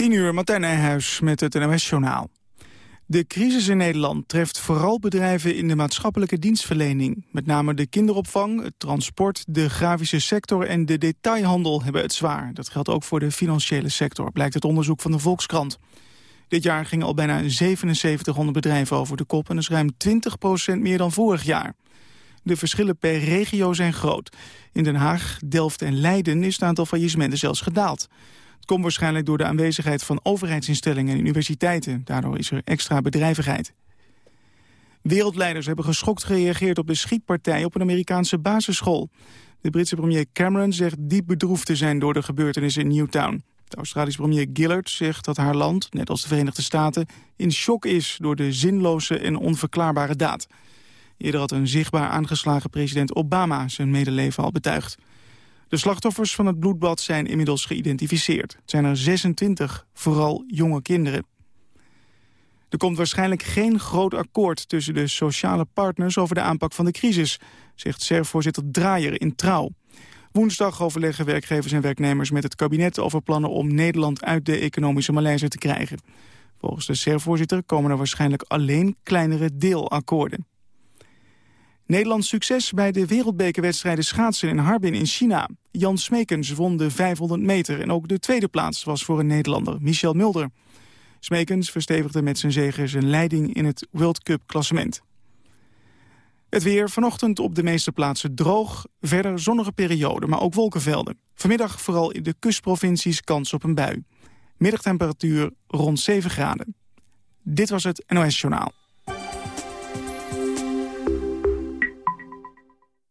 10 uur, Martijn Nijhuis met het NOS-journaal. De crisis in Nederland treft vooral bedrijven in de maatschappelijke dienstverlening. Met name de kinderopvang, het transport, de grafische sector en de detailhandel hebben het zwaar. Dat geldt ook voor de financiële sector, blijkt het onderzoek van de Volkskrant. Dit jaar gingen al bijna 7700 bedrijven over de kop... en dat is ruim 20% meer dan vorig jaar. De verschillen per regio zijn groot. In Den Haag, Delft en Leiden is het aantal faillissementen zelfs gedaald. Komt waarschijnlijk door de aanwezigheid van overheidsinstellingen en universiteiten. Daardoor is er extra bedrijvigheid. Wereldleiders hebben geschokt gereageerd op de schietpartij op een Amerikaanse basisschool. De Britse premier Cameron zegt diep bedroefd te zijn door de gebeurtenissen in Newtown. De Australische premier Gillard zegt dat haar land, net als de Verenigde Staten, in shock is door de zinloze en onverklaarbare daad. Eerder had een zichtbaar aangeslagen president Obama zijn medeleven al betuigd. De slachtoffers van het bloedbad zijn inmiddels geïdentificeerd. Het zijn er 26, vooral jonge kinderen. Er komt waarschijnlijk geen groot akkoord tussen de sociale partners over de aanpak van de crisis, zegt SER-voorzitter Draaier in Trouw. Woensdag overleggen werkgevers en werknemers met het kabinet over plannen om Nederland uit de economische malaise te krijgen. Volgens de SER-voorzitter komen er waarschijnlijk alleen kleinere deelakkoorden. Nederlands succes bij de wereldbekerwedstrijden schaatsen in Harbin in China. Jan Smekens won de 500 meter en ook de tweede plaats was voor een Nederlander, Michel Mulder. Smekens verstevigde met zijn zege zijn leiding in het World Cup klassement. Het weer vanochtend op de meeste plaatsen droog, verder zonnige periode, maar ook wolkenvelden. Vanmiddag vooral in de kustprovincies kans op een bui. Middagtemperatuur rond 7 graden. Dit was het NOS Journaal.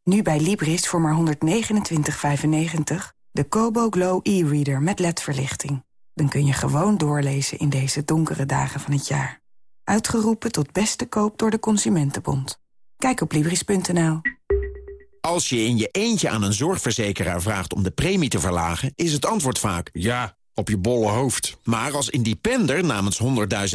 Nu bij Libris voor maar 129,95 de Kobo Glow e-reader met ledverlichting. Dan kun je gewoon doorlezen in deze donkere dagen van het jaar. Uitgeroepen tot beste koop door de Consumentenbond. Kijk op Libris.nl. Als je in je eentje aan een zorgverzekeraar vraagt om de premie te verlagen... is het antwoord vaak... Ja, op je bolle hoofd. Maar als independer namens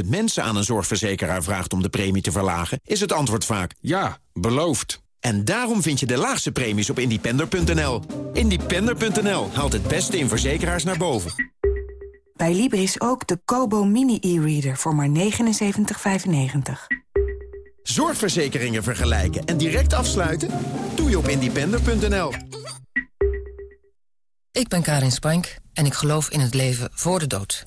100.000 mensen aan een zorgverzekeraar vraagt om de premie te verlagen... is het antwoord vaak... Ja, beloofd. En daarom vind je de laagste premies op independer.nl. Independer.nl haalt het beste in verzekeraars naar boven. Bij Libris ook de Kobo Mini e-reader voor maar 79,95. Zorgverzekeringen vergelijken en direct afsluiten? Doe je op independer.nl. Ik ben Karin Spank en ik geloof in het leven voor de dood.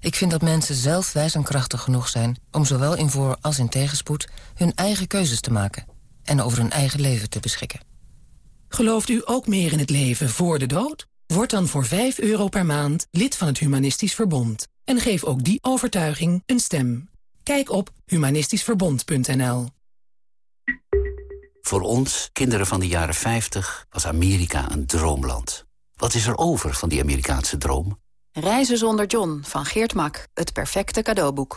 Ik vind dat mensen zelf wijs en krachtig genoeg zijn... om zowel in voor- als in tegenspoed hun eigen keuzes te maken... en over hun eigen leven te beschikken. Gelooft u ook meer in het leven voor de dood? Word dan voor 5 euro per maand lid van het Humanistisch Verbond. En geef ook die overtuiging een stem. Kijk op humanistischverbond.nl. Voor ons, kinderen van de jaren 50, was Amerika een droomland. Wat is er over van die Amerikaanse droom? Reizen zonder John van Geert Mak. Het perfecte cadeauboek.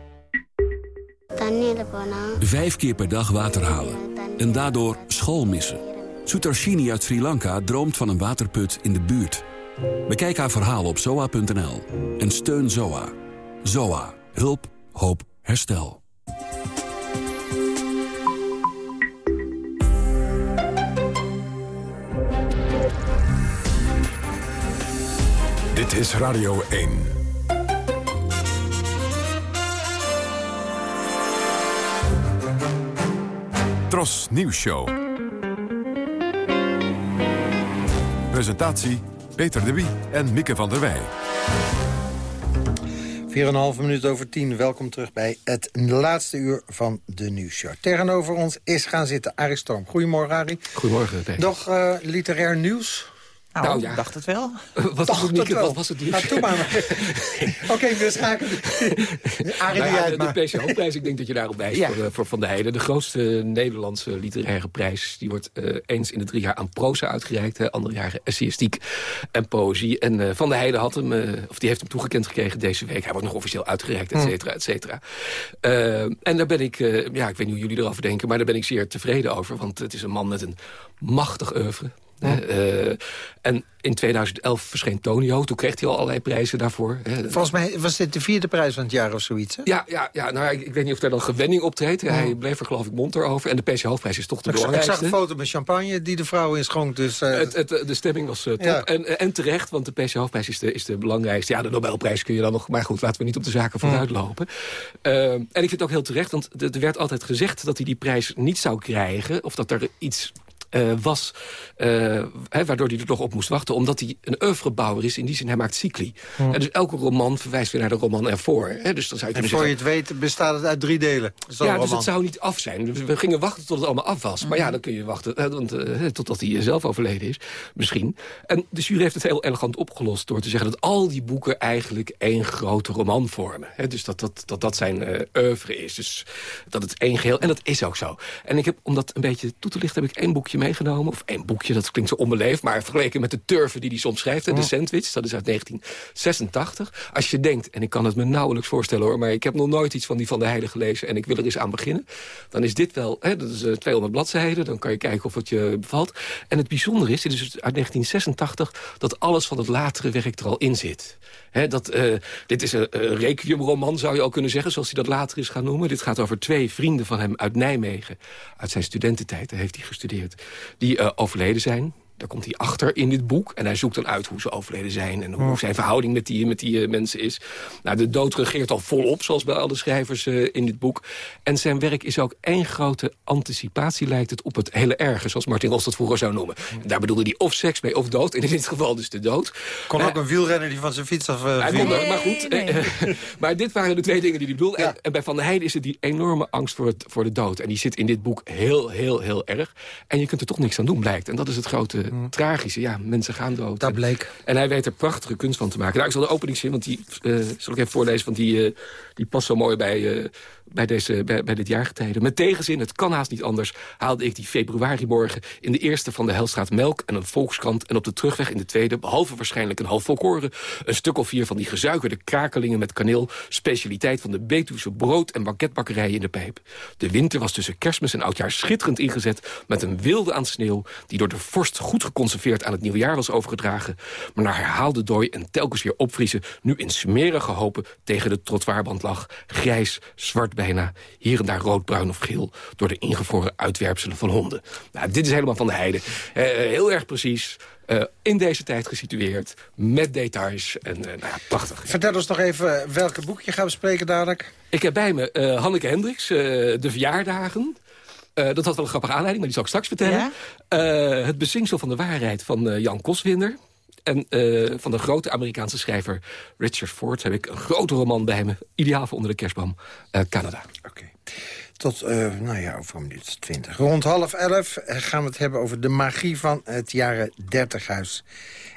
Vijf keer per dag water halen. En daardoor school missen. Sutarshini uit Sri Lanka droomt van een waterput in de buurt. Bekijk haar verhaal op zoa.nl. En steun ZOA. ZOA. Hulp, hoop, herstel. Dit is Radio 1. Tros Nieuws Show. Presentatie Peter de Wie en Mieke van der Wij. 4,5 minuut over 10. Welkom terug bij het laatste uur van de nieuwsshow. Tegenover ons is gaan zitten Arie Storm. Goedemorgen, Arie. Goedemorgen, Peter. Nog uh, literair nieuws? Nou, Nou, ja. ik dacht het wel. Wat was het, Mieke? Wat was het nieuws? Nou, doe maar. Oké, we schakelen. Arie, Nou de, de PCO-prijs, ik denk dat je daarop wijst Ja. voor, eh, voor Van der Heijden. De grootste Nederlandse literaire prijs. Die wordt eh, eens in de drie jaar aan proza uitgereikt. Hè, andere jaren essayistiek en poëzie. En eh, Van der Heijden had hem, of die heeft hem toegekend gekregen deze week. Hij wordt nog officieel uitgereikt, et cetera, et cetera. En daar ben ik, ja, ik weet niet hoe jullie erover denken... maar daar ben ik zeer tevreden over. Want het is een man met een machtig oeuvre. Eh, en in 2011 verscheen Tonio. Toen kreeg hij al allerlei prijzen daarvoor. Volgens mij was dit de vierde prijs van het jaar of zoiets. Hè? Ja, ja, ja nou, ik, ik weet niet of daar dan gewenning optreedt. Hij bleef er geloof ik monter over. En de PC Hoofdprijs is toch de Ik, zag- ik zag belangrijkste. een foto met champagne die de vrouw inschonk. Dus, eh, Het, het, de stemming was eh, top. Ja. En, en terecht, want de PC Hoofdprijs is de, is de belangrijkste. Ja, de Nobelprijs kun je dan nog... Maar goed, laten we niet op de zaken vooruit lopen. Eh, en ik vind het ook heel terecht, want er werd altijd gezegd... dat hij die prijs niet zou krijgen. Of dat er iets eh, was eh, hè, waardoor hij er toch op moest wachten. Omdat hij een oeuvrebouwer is. In die zin, hij maakt cycli. En dus elke roman verwijst weer naar de roman ervoor. Hè? Dus dan zou je en voor je het weet bestaat het uit drie delen. Ja, een dus het roman. zou niet af zijn. Dus we gingen wachten tot het allemaal af was. Maar ja, dan kun je wachten want, eh, totdat hij zelf overleden is. Misschien. En de jury heeft het heel elegant opgelost... door te zeggen dat al die boeken eigenlijk één grote roman vormen. Hè, dus dat dat, dat, dat zijn eh oeuvre is. Dus dat het één geheel... En dat is ook zo. En ik heb, om dat een beetje toe te lichten... heb ik één boekje meegenomen. Of één boekje, dat klinkt zo onbeleefd... maar vergeleken met de turven die hij soms schrijft... de sandwich, dat is uit 1986. Als je denkt, en ik kan het me nauwelijks voorstellen hoor... maar ik heb nog nooit iets van die Van der Heijden gelezen... en ik wil er eens aan beginnen... dan is dit wel, hè, dat is eh, 200 bladzijden... dan kan je kijken of het je bevalt. En het bijzondere is, dit is uit 1986... dat alles van het latere werk er al in zit. Hè, dat, eh, dit is een uh, requiemroman, zou je al kunnen zeggen... zoals hij dat later is gaan noemen. Dit gaat over twee vrienden van hem uit Nijmegen. Uit zijn studententijd, daar heeft hij gestudeerd. Die eh, overleden zijn. Daar komt hij achter in dit boek. En hij zoekt dan uit hoe ze overleden zijn... en hoe zijn verhouding met die, met die eh, mensen is. Nou, de dood regeert al volop, zoals bij alle schrijvers eh, in dit boek. En zijn werk is ook één grote anticipatie, lijkt het, op het hele erge... zoals Martin Rost dat vroeger zou noemen. En daar bedoelde hij of seks mee of dood. En in dit geval dus de dood. Kon Maar- ook een wielrenner die van zijn fiets af eh, viel. er, maar goed. eh, maar dit waren de twee dingen die hij bedoelde. En, en bij Van der Heijden is het die enorme angst voor, het, voor de dood. En die zit in dit boek heel, heel, heel erg. En je kunt er toch niks aan doen, blijkt. En dat is het grote tragische. Ja, mensen gaan dood. Dat bleek. En hij weet er prachtige kunst van te maken. Nou, ik zal de openingszin, want die eh, zal ik even voorlezen... want die, eh, die past zo mooi bij, eh, bij, deze, bij, dit jaargetijde. Met tegenzin, het kan haast niet anders... haalde ik die februarimorgen in de eerste van de Helstraat melk... en een volkskrant en op de terugweg in de tweede... behalve waarschijnlijk een half volkoren... een stuk of vier van die gezuikerde krakelingen met kaneel... specialiteit van de Betuwse brood- en banketbakkerijen in de pijp. De winter was tussen kerstmis en oudjaar schitterend ingezet... met een wilde aan sneeuw die door de vorst goed geconserveerd... aan het nieuwjaar was overgedragen... maar na herhaalde dooi en telkens weer opvriezen... nu in smerige hopen tegen de trottoirband lag. Grijs, zwart bijna, hier en daar roodbruin of geel... door de ingevroren uitwerpselen van honden. Nou, dit is helemaal van de heide. Eh, heel erg precies, eh, in deze tijd gesitueerd... met details en eh, nou ja, prachtig. Vertel ons nog even welke boek je gaat bespreken dadelijk. Ik heb bij me eh, Hanneke Hendricks, eh, De Verjaardagen... Eh, dat had wel een grappige aanleiding, maar die zal ik straks vertellen. Eh, het bezinksel van de waarheid van eh, Jan Koswinder. En eh, van de grote Amerikaanse schrijver Richard Ford heb ik een grote roman bij me. Ideaal voor onder de kerstboom. eh, Canada. Tot, eh, nou ja, over een minuut twintig. Rond half elf gaan we het hebben over de magie van het jaren dertighuis.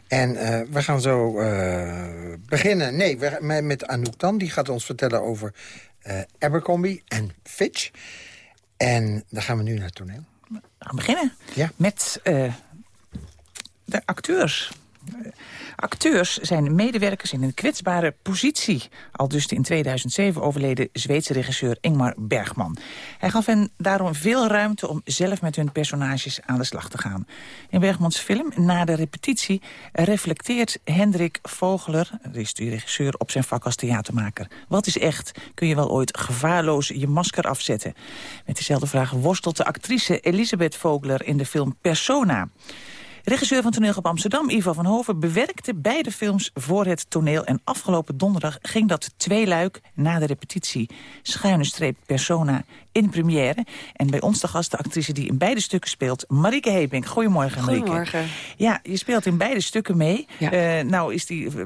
En eh, we gaan zo eh, beginnen. Nee, we, met, met Anouk Dan. Die gaat ons vertellen over eh, Abercrombie en Fitch. En dan gaan we nu naar het toneel. We gaan beginnen Ja. met eh, de acteurs. Acteurs zijn medewerkers in een kwetsbare positie. Al dus de in 2007 overleden Zweedse regisseur Ingmar Bergman. Hij gaf hen daarom veel ruimte om zelf met hun personages aan de slag te gaan. In Bergmans film, na de repetitie, reflecteert Hendrik Vogeler... is de regisseur, op zijn vak als theatermaker. Wat is echt? Kun je wel ooit gevaarloos je masker afzetten? Met dezelfde vraag worstelt de actrice Elisabeth Vogeler in de film Persona... Regisseur van Toneelgroep Amsterdam, Ivo van Hoven... bewerkte beide films voor het toneel. En afgelopen donderdag ging dat tweeluik na de repetitie. Schuine streep persona in première. En bij ons de gast de actrice die in beide stukken speelt... Marieke Hebink. Goedemorgen, Marieke. Goedemorgen. Ja, je speelt in beide stukken mee. Ja. Eh, nou is die... eh,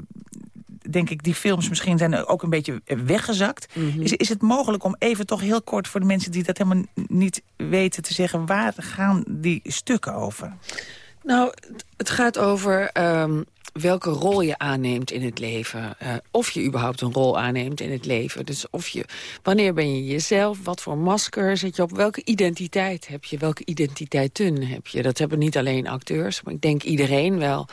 denk ik, die films misschien zijn ook een beetje weggezakt. Mhm. is, is het mogelijk om even toch heel kort voor de mensen die dat helemaal niet weten te zeggen... waar gaan die stukken over? Nou, het gaat over ehm, welke rol je aanneemt in het leven. Uh, of je überhaupt een rol aanneemt in het leven. Dus of je, wanneer ben je jezelf? Wat voor masker zet je op? Welke identiteit heb je? Welke identiteiten heb je? Dat hebben niet alleen acteurs, maar ik denk iedereen wel.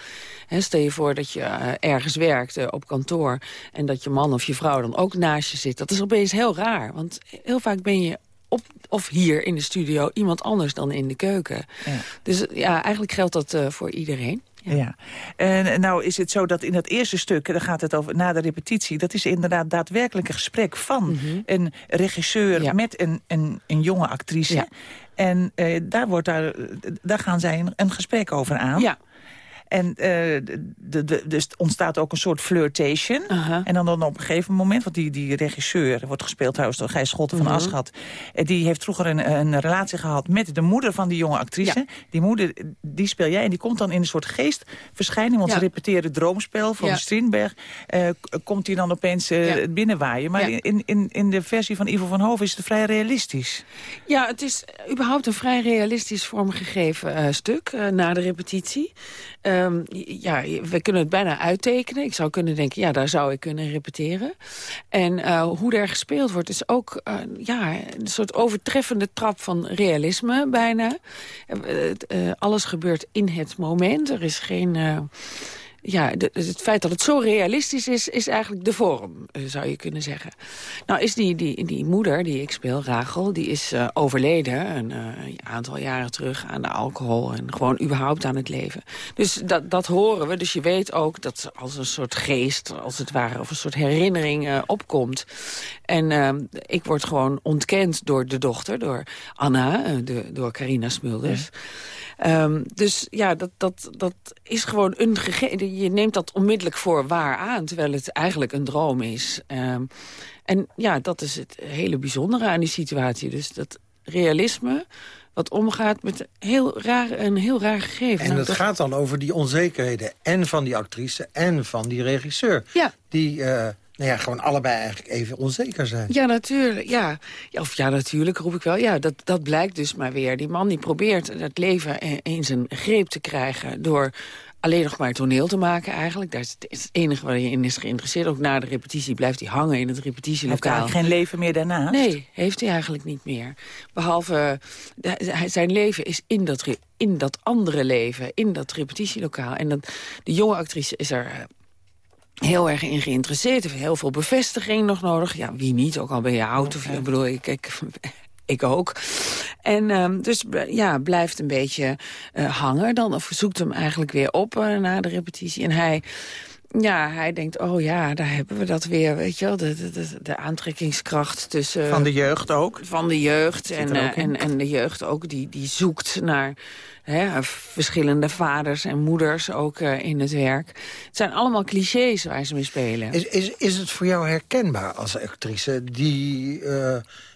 stel je voor dat je uh, ergens werkt op kantoor... en dat je man of je vrouw dan ook naast je zit. Dat is opeens heel raar, want heel vaak ben je op, of hier in de studio iemand anders dan in de keuken. Ja. Dus ja, eigenlijk geldt dat uh, voor iedereen. Ja. En nou is het zo dat in dat eerste stuk, daar gaat het over na de repetitie... dat is inderdaad daadwerkelijk een gesprek van mm -hmm. een regisseur ja. met een, een, een jonge actrice. Ja. En uh, daar, wordt daar, daar gaan zij een, een gesprek over aan. Ja. En uh, de, de, dus ontstaat ook een soort flirtation. Uh -huh. En dan, dan op een gegeven moment, want die, die regisseur... wordt gespeeld trouwens door Gijs Schotten van uh -huh. Aschat... die heeft vroeger een, een relatie gehad met de moeder van die jonge actrice. Ja. Die moeder, die speel jij en die komt dan in een soort geestverschijning... want ja. ze repeteren Droomspel van ja. Strindberg. Uh, komt hij dan opeens binnenwaaien. Maar in, in, in de versie van Ivo van Hoven is het vrij realistisch. Ja, het is überhaupt een vrij realistisch vormgegeven stuk... na de repetitie. Um, ja, we kunnen het bijna uittekenen. Ik zou kunnen denken, ja, daar zou ik kunnen repeteren. En uh, hoe er gespeeld wordt is ook uh, ja, een soort overtreffende trap van realisme bijna. Uh, alles gebeurt in het moment. Er is geen ja, de, het feit dat het zo realistisch is, is eigenlijk de vorm, eh, zou je kunnen zeggen. Nou is die, die, die moeder die ik speel, Rachel, die is uh, overleden een uh, aantal jaren terug aan de alcohol en gewoon überhaupt aan het leven. Dus dat, dat horen we, dus je weet ook dat als een soort geest, als het ware, of een soort herinnering uh, opkomt. En ehm, ik word gewoon ontkend door de dochter, door Anna, de, door Carina Smulders. Ja. Um, dus ja, dat, dat, dat is gewoon een gegeven. Je neemt dat onmiddellijk voor waar aan, terwijl het eigenlijk een droom is. Um, en ja, dat is het hele bijzondere aan die situatie. Dus dat realisme wat omgaat met heel raar, een heel raar gegeven. En nou, het dat... gaat dan over die onzekerheden en van die actrice en van die regisseur. Ja. Die... Uh nou ja, gewoon allebei eigenlijk even onzeker zijn. Ja, natuurlijk. Ja. ja of ja, natuurlijk roep ik wel. Ja, dat, dat blijkt dus maar weer. Die man die probeert het leven in zijn greep te krijgen... door alleen nog maar toneel te maken eigenlijk. Dat is het enige waar hij in is geïnteresseerd. Ook na de repetitie blijft hij hangen in het repetitielokaal. Heeft hij geen leven meer daarnaast? Nee, heeft hij eigenlijk niet meer. Behalve, zijn leven is in dat, in dat andere leven, in dat repetitielokaal. En de jonge actrice is er heel erg in geïnteresseerd. Heeft heel veel bevestiging nog nodig. Ja, wie niet, ook al ben je oud. Of, ik bedoel, ik, ik, ik ook. En um, dus ja, blijft een beetje uh, hangen dan. Of zoekt hem eigenlijk weer op uh, na de repetitie. En hij... Ja, hij denkt, oh ja, daar hebben we dat weer, weet je wel. De, de, de aantrekkingskracht tussen... Van de jeugd ook? Van de jeugd. En, uh, en, en de jeugd ook, die, die zoekt naar hè, verschillende vaders en moeders ook uh, in het werk. Het zijn allemaal clichés waar ze mee spelen. Is, is, is het voor jou herkenbaar als actrice, die... Uh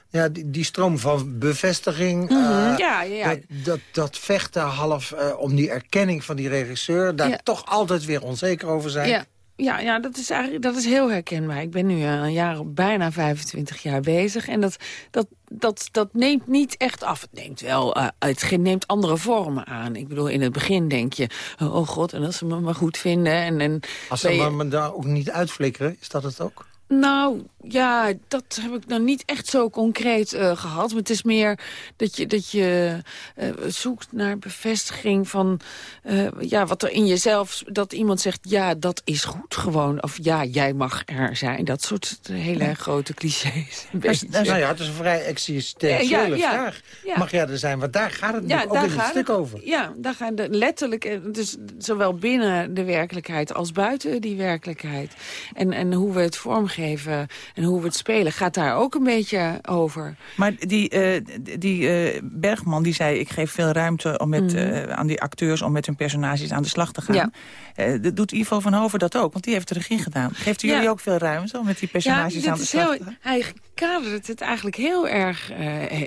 ja, die, die, stroom van bevestiging. Mm -hmm. uh, ja, ja, ja. Dat, dat, dat, vechten half uh, om die erkenning van die regisseur. Daar toch altijd weer onzeker over zijn. Ja. Ja, ja dat, is eigenlijk, dat is heel herkenbaar. Ik ben nu een jaar, bijna 25 jaar bezig. En dat, dat, dat, dat neemt niet echt af. Het neemt wel, uh, het neemt andere vormen aan. Ik bedoel, in het begin denk je, oh god, en als ze me maar goed vinden. En, en als ze je... me daar ook niet uitflikkeren, is dat het ook? Nou, ja, dat heb ik nou niet echt zo concreet uh, gehad. Maar het is meer dat je, dat je uh, zoekt naar bevestiging van... Uh, ja, wat er in jezelf... Dat iemand zegt, ja, dat is goed gewoon. Of ja, jij mag er zijn. Dat soort hele ja. grote clichés. Dus, nou ja, het is een vrij existentiële ja, vraag. Mag jij er zijn? Want daar gaat het ja, ook in het stuk het, over. Ja, daar gaan de letterlijk... Dus zowel binnen de werkelijkheid als buiten die werkelijkheid. En, en hoe we het vormgeven geven en hoe we het spelen, gaat daar ook een beetje over. Maar die, uh, die uh, Bergman die zei, ik geef veel ruimte om met, mm -hmm. uh, aan die acteurs om met hun personages aan de slag te gaan. Ja. doet Ivo van Hoven dat ook? Want die heeft de regie gedaan. Geeft jullie ja. ook veel ruimte om met die personages ja, aan de slag heel, te gaan? Hij kadert het eigenlijk heel erg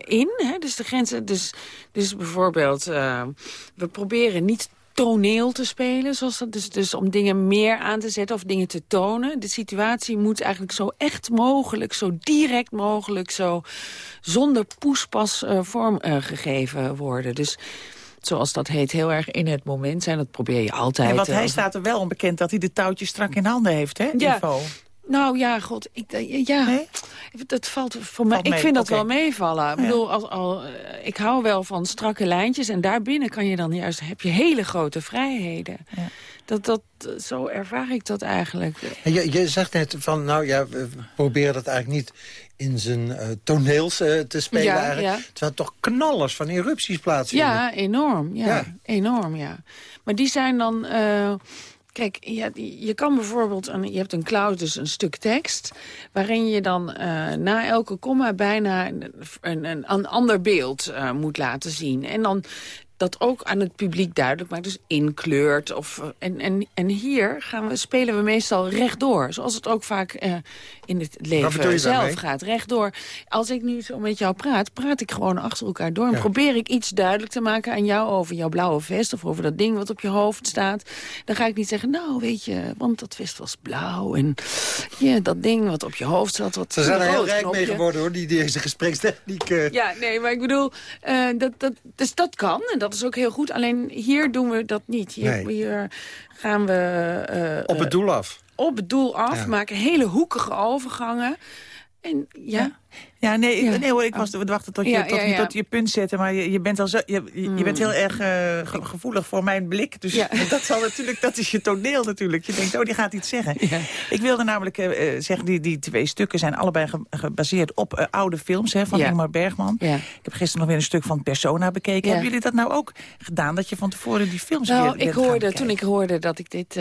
in. Hè? Dus de grenzen, dus, dus bijvoorbeeld, we proberen niet toneel te spelen. Zoals dat, dus, dus om dingen meer aan te zetten of dingen te tonen. De situatie moet eigenlijk zo echt mogelijk, zo direct mogelijk... zo zonder poespas uh, vorm uh, gegeven worden. Dus zoals dat heet, heel erg in het moment zijn. Dat probeer je altijd. En want eh, hij staat er wel onbekend dat hij de touwtjes strak in handen heeft, hè? Ja. Nou ja, god, ik, eh, ja, dat valt voor mij. Valt ik vind dat wel meevallen. Ik bedoel, als, al, eh, ik hou wel van strakke lijntjes en daarbinnen kan je dan juist heb je hele grote vrijheden. Dat, dat, zo ervaar ik dat eigenlijk. En je, je zegt net van, nou ja, we proberen dat eigenlijk niet in zijn eh, toneels eh, te spelen Ja, eigenlijk. ja. Terwijl toch knallers van erupties plaatsvinden. Ja, enorm. Ja, Ja. enorm, ja. Maar die zijn dan... eh, kijk, je, je kan bijvoorbeeld... Een, je hebt een cloud, dus een stuk tekst... waarin je dan eh, na elke komma bijna een, een, een, ander beeld eh, moet laten zien. En dan dat ook aan het publiek duidelijk maakt, dus inkleurt. Of, en, en, en hier gaan we, spelen we meestal rechtdoor. Zoals het ook vaak eh, in het leven zelf gaat. Rechtdoor. Als ik nu zo met jou praat, praat ik gewoon achter elkaar door. En Ja. probeer ik iets duidelijk te maken aan jou over jouw blauwe vest... of over dat ding wat op je hoofd staat. Dan ga ik niet zeggen, nou weet je, want dat vest was blauw. En ja, dat ding wat op je hoofd zat, wat Ze zijn er heel rijk mee knopje. geworden hoor, die deze gesprekstechniek. eh. Ja, nee, maar ik bedoel, eh, dat, dat, dus dat kan en dat is ook heel goed. Alleen hier doen we dat niet. Hier, Nee. hier gaan we... eh, Op het doel af. Op het doel af, Ja. maken hele hoekige overgangen. En ja... Ja, nee, Ja. nee hoor, ik was te wachten tot je, Ja, tot, ja, tot je punt zetten. Maar je, je bent al zo, je, je, bent heel erg eh, ge- gevoelig voor mijn blik. Dus dat, zal natuurlijk, dat is je toneel natuurlijk. Je denkt, oh, die gaat iets zeggen. Ik wilde namelijk eh, eh, zeggen, die, die twee stukken zijn allebei ge- gebaseerd op oude films hè, van. Ingmar Bergman. Ik heb gisteren nog weer een stuk van Persona bekeken. Hebben jullie dat nou ook gedaan? Dat je van tevoren die films Nou, weer ik hoorde, toen ik hoorde dat ik dit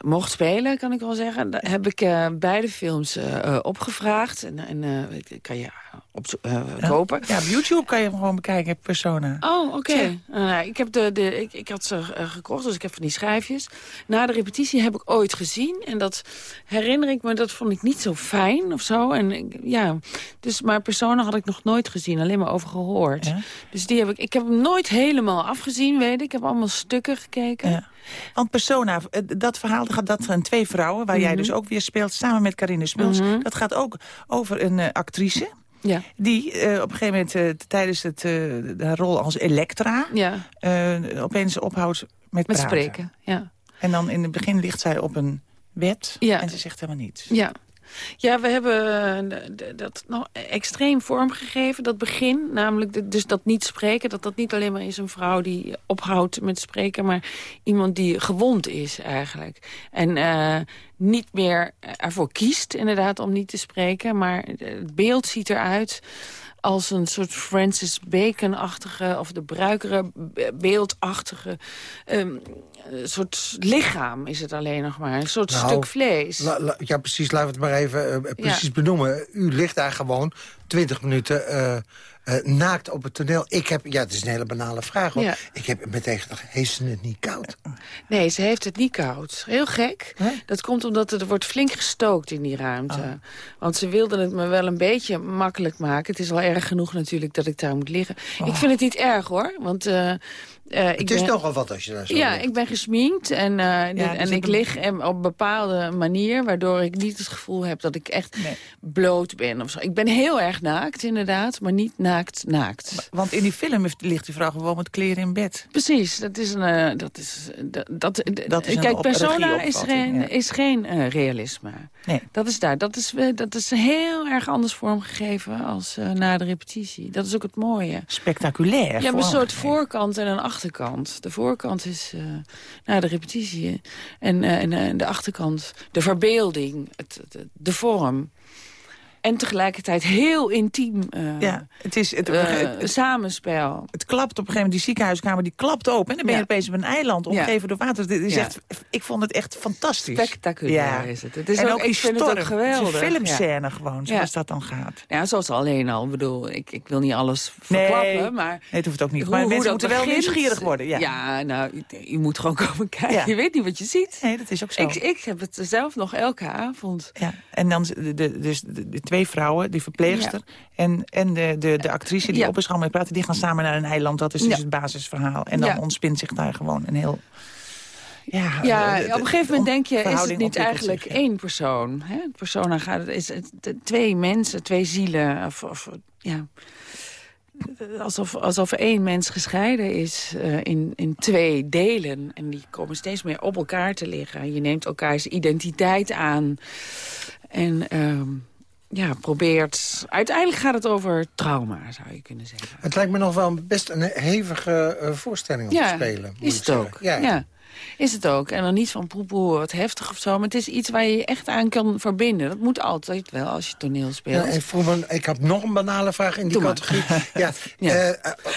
mocht spelen, kan ik wel zeggen... heb ik beide films opgevraagd. En, en ik kan je op, Ja. kopen. Ja, op YouTube kan je hem gewoon bekijken, Persona. Oh, oké. Nou, ik, heb de, de, ik, ik had ze eh, gekocht, dus ik heb van die schijfjes. Na de repetitie heb ik ooit gezien. En dat herinner ik me, dat vond ik niet zo fijn of zo. En ja, dus, maar Persona had ik nog nooit gezien, alleen maar over gehoord. Ja. Dus die heb ik, ik heb hem nooit helemaal afgezien, weet ik. Ik heb allemaal stukken gekeken. Ja. Want Persona, eh, dat verhaal gaat dat van twee vrouwen... waar jij Mhm. dus ook weer speelt, samen met Carine Smuls. Mhm. Dat gaat ook over een eh, actrice... Ja. die eh, op een gegeven moment eh, tijdens het, eh, de rol als Elektra... Ja, eh, opeens ophoudt met, met praten. spreken. Ja. En dan in het begin ligt zij op een bed Ja. en ze zegt helemaal niets. Ja. Ja, we hebben eh, dat nog extreem vormgegeven, dat begin. Namelijk dus dat niet spreken, dat dat niet alleen maar is een vrouw die ophoudt met spreken... maar iemand die gewond is eigenlijk. En eh, niet meer ervoor kiest inderdaad om niet te spreken... maar het beeld ziet eruit als een soort Francis Bacon-achtige... of de bruikere be- beeldachtige... ehm, soort lichaam is het alleen nog maar. Een soort Nou, stuk vlees. La- la- ja, precies. Laten we het maar even eh, precies benoemen. U ligt daar gewoon 20 minuten eh, eh, naakt op het toneel. Ik heb, ja, het is een hele banale vraag. Hoor. Ja. Ik heb meteen gedacht, heeft ze het niet koud? Nee, ze heeft het niet koud. Heel gek. Dat komt omdat er wordt flink gestookt in die ruimte. Ah. Want ze wilden het me wel een beetje makkelijk maken. Het is al erg genoeg natuurlijk dat ik daar moet liggen. Ik vind het niet erg hoor. Want eh, ik Het is ben- toch wel wat als je daar zo Ja, ligt. ik ben gesminkt en, eh, dit- dus en ik lig em- op een bepaalde manier... waardoor ik niet het gevoel heb dat ik echt bloot ben. Of zo. Ik ben heel erg naakt inderdaad, maar niet naakt naakt. Want in die film heeft- ligt die vrouw gewoon met kleren in bed. Precies, dat is een... eh, dat is, dat, dat, Dat is een kijk, persona is geen, ja. is geen eh, realisme. Nee. Dat is daar. Dat is, dat is heel erg anders vormgegeven als eh, na de repetitie. Dat is ook het mooie. Spectaculair. Je hebt een soort voorkant en een achterkant. De voorkant is eh, na de repetitie. En, eh, en eh, de achterkant, de verbeelding, het- de vorm. En tegelijkertijd heel intiem eh, Ja, het is het, eh, het, samenspel. het klapt op een gegeven moment, die ziekenhuiskamer die klapt open. En dan ben je Ja. opeens op een eiland, omgeven door water. Dit is Ja. echt, ik vond het echt fantastisch. Spectaculair is het. Het is en ook- ook, die ik vind het geweldig, filmscène gewoon, zoals dat dan gaat. Ja, zoals alleen al. Ik bedoel, ik, ik wil niet alles verklappen, maar... Nee, het hoeft ook niet. hoe- maar hoe mensen moeten wel nieuwsgierig worden. Ja. Ja, nou, je, je moet gewoon komen kijken. Je weet niet wat je ziet. Nee, dat is ook zo. Ik, ik heb het zelf nog elke avond. Ja, en dan de, de, dus de, de twee vrouwen, die verpleegster en, en de, de, de actrice die Ja. op is gaan mee praten... die gaan samen naar een eiland, dat is dus Ja. het basisverhaal. En dan ontspint zich daar gewoon een heel... Ja, Ja, de- de- op een gegeven moment de denk je, is het niet eigenlijk zich, één persoon? Hè? Persona gaat, het is het, de- twee mensen, twee zielen. Of, of, ja. alsof, alsof één mens gescheiden is uh, in, in twee delen. En die komen steeds meer op elkaar te liggen. Je neemt elkaars identiteit aan. En... Uh, ja, probeert... Uiteindelijk gaat het over trauma, zou je kunnen zeggen. Het lijkt me nog wel best een hevige uh, voorstelling om ja, te spelen. is het ook. Ja. ja. Is het ook. En dan niet van poepoe wat heftig of zo. Maar het is iets waar je je echt aan kan verbinden. Dat moet altijd wel als je toneel speelt. Ja, en ik heb nog een banale vraag in die categorie. ja, ja. Uh,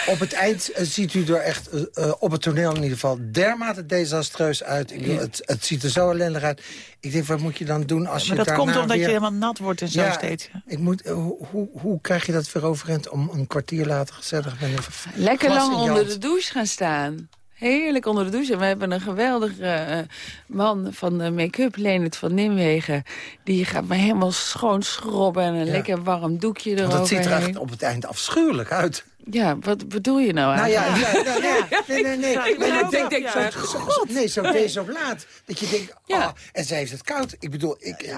op het eind uh, ziet u er echt, uh, op het toneel in ieder geval, dermate desastreus uit. Ik bedoel, het, het, ziet er zo ellendig uit. Ik denk, wat moet je dan doen als maar je dat komt omdat weer... je helemaal nat wordt en zo ja, steeds. Ik moet, hoe, hoe, hoe krijg je dat weer overeind om een kwartier later gezellig met een Lekker lang onder de douche gaan staan. Heerlijk onder de douche. En we hebben een geweldige uh, man van de make-up, Leonard van Nimwegen. Die gaat me helemaal schoon schrobben en een ja. lekker warm doekje erover. Want dat ziet er echt op het eind afschuwelijk uit. Ja, wat bedoel je nou Nou ja, eigenlijk? ja, ja, nee, nee, nee. nee, nee, nee, denk, denk, zo, zo, nee, zo desolaat. Dat je denkt, oh, en zij heeft het koud. Ik bedoel, ik, ja.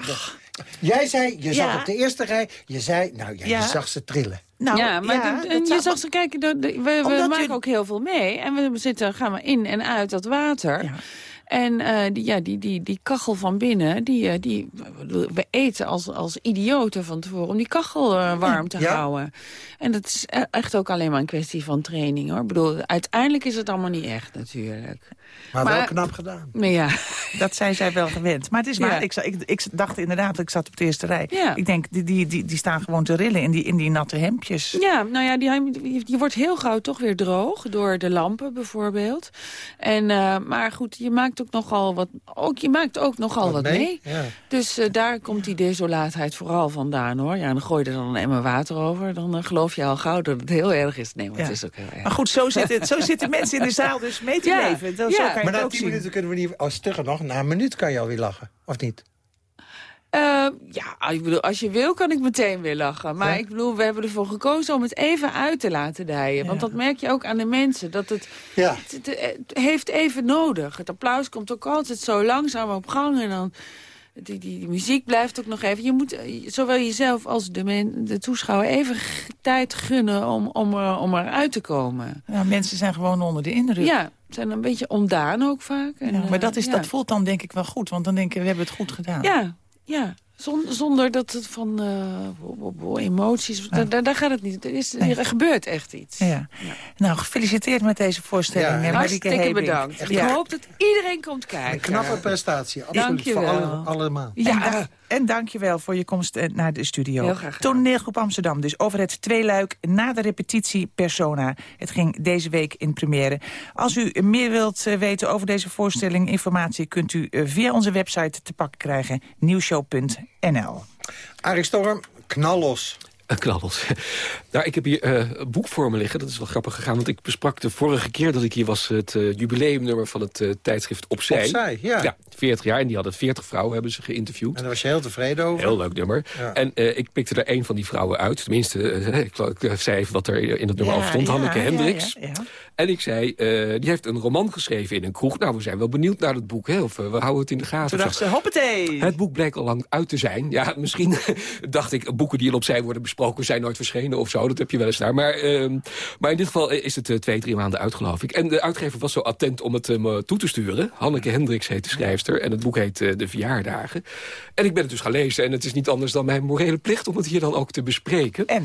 jij zei, je zat op de eerste rij, je zei, nou ja, je zag ze trillen. Nou, ja, maar ja, de, en je zag ze kijken, de, de, we, we maken je... ook heel veel mee. En we zitten, gaan we in en uit dat water. Ja. En uh, die, ja, die, die, die kachel van binnen, die, uh, die, we eten als, als idioten van tevoren... om die kachel uh, warm te ja. houden. En dat is echt ook alleen maar een kwestie van training, hoor. Ik bedoel, uiteindelijk is het allemaal niet echt, natuurlijk. Maar, maar wel knap gedaan. Maar ja. Dat zijn zij wel gewend. Maar het is waar, ja. ik, ik, ik, dacht inderdaad, ik zat op de eerste rij. Ja. Ik denk, die, die, die, die staan gewoon te rillen in die, in die natte hemdjes. Ja, nou ja, die, die wordt heel gauw toch weer droog. Door de lampen bijvoorbeeld. En, uh, maar goed, je maakt ook nogal wat, ook, je maakt ook nogal wat, wat mee. mee. Ja. Dus uh, daar komt die desolaatheid vooral vandaan, hoor. Ja, dan gooi je er dan een emmer water over. Dan uh, geloof je al gauw dat het heel erg is. Nee, maar ja. het is ook heel erg. Maar goed, zo zitten, zo zitten mensen in de zaal dus mee te ja. leven. Zo kan je maar na tien minuten kunnen we niet... Oh, stugger nog, na een minuut kan je alweer lachen. Of niet? Uh, ja, ik bedoel, als je wil kan ik meteen weer lachen. Maar ja? ik bedoel, we hebben ervoor gekozen om het even uit te laten dijen. Ja. Want dat merk je ook aan de mensen. Dat het, ja. het, het, het, heeft even nodig. Het applaus komt ook altijd zo langzaam op gang. En dan, die, die, die muziek blijft ook nog even. Je moet zowel jezelf als de, men, de toeschouwer even tijd gunnen om, om, er, om eruit te komen. Ja, mensen zijn gewoon onder de indruk. Ja, zijn een beetje ontdaan ook vaak. En, ja, maar dat, is, dat voelt dan denk ik wel goed. Want dan denken we hebben het goed gedaan. Ja, ja. Zonder, zonder dat het van uh, emoties... Ja. Daar, daar gaat het niet. Er, is, nee. er gebeurt echt iets. Ja. ja. Nou, gefeliciteerd met deze voorstelling. Ja. Hartstikke bedankt. Ik hoop dat iedereen komt kijken. Een knappe prestatie. Absoluut. Dank je voor alle, allemaal. Ja. En, en dank je wel voor je komst naar de studio. Heel graag Toneelgroep Amsterdam. Dus over het tweeluik na de repetitie Persona. Het ging deze week in première. Als u meer wilt weten over deze voorstelling, informatie... kunt u via onze website te pakken krijgen. nieuwshow.nl. Arie Storm, knallos. Knabbels. Nou, ik heb hier uh, een boek voor me liggen. Dat is wel grappig gegaan, want ik besprak de vorige keer dat ik hier was... het uh, jubileumnummer van het uh, tijdschrift Opzij. Opzij, ja. Ja, 40 jaar. En die hadden 40 vrouwen hebben ze geïnterviewd. En daar was je heel tevreden over. Heel leuk nummer. Ja. En ik pikte er een van die vrouwen uit. Tenminste, ik, ik, zei even wat er in het nummer ja, over stond. Ja, Hanneke Hendricks. En ik zei, die heeft een roman geschreven in een kroeg. Nou, we zijn wel benieuwd naar het boek. Hè? Of we houden het in de gaten. Toen dacht ze, hoppatee. Het boek bleek al lang uit te zijn. Ja, misschien dacht ik, boeken die al opzij worden besproken... zijn nooit verschenen of zo. Dat heb je wel eens daar. Maar, uh, maar in dit geval is het twee, drie maanden uit, geloof ik. En de uitgever was zo attent om het me toe te sturen. Hanneke Hendricks heet de schrijfster. En het boek heet De Verjaardagen. En ik ben het dus gaan lezen. En het is niet anders dan mijn morele plicht om het hier dan ook te bespreken. En?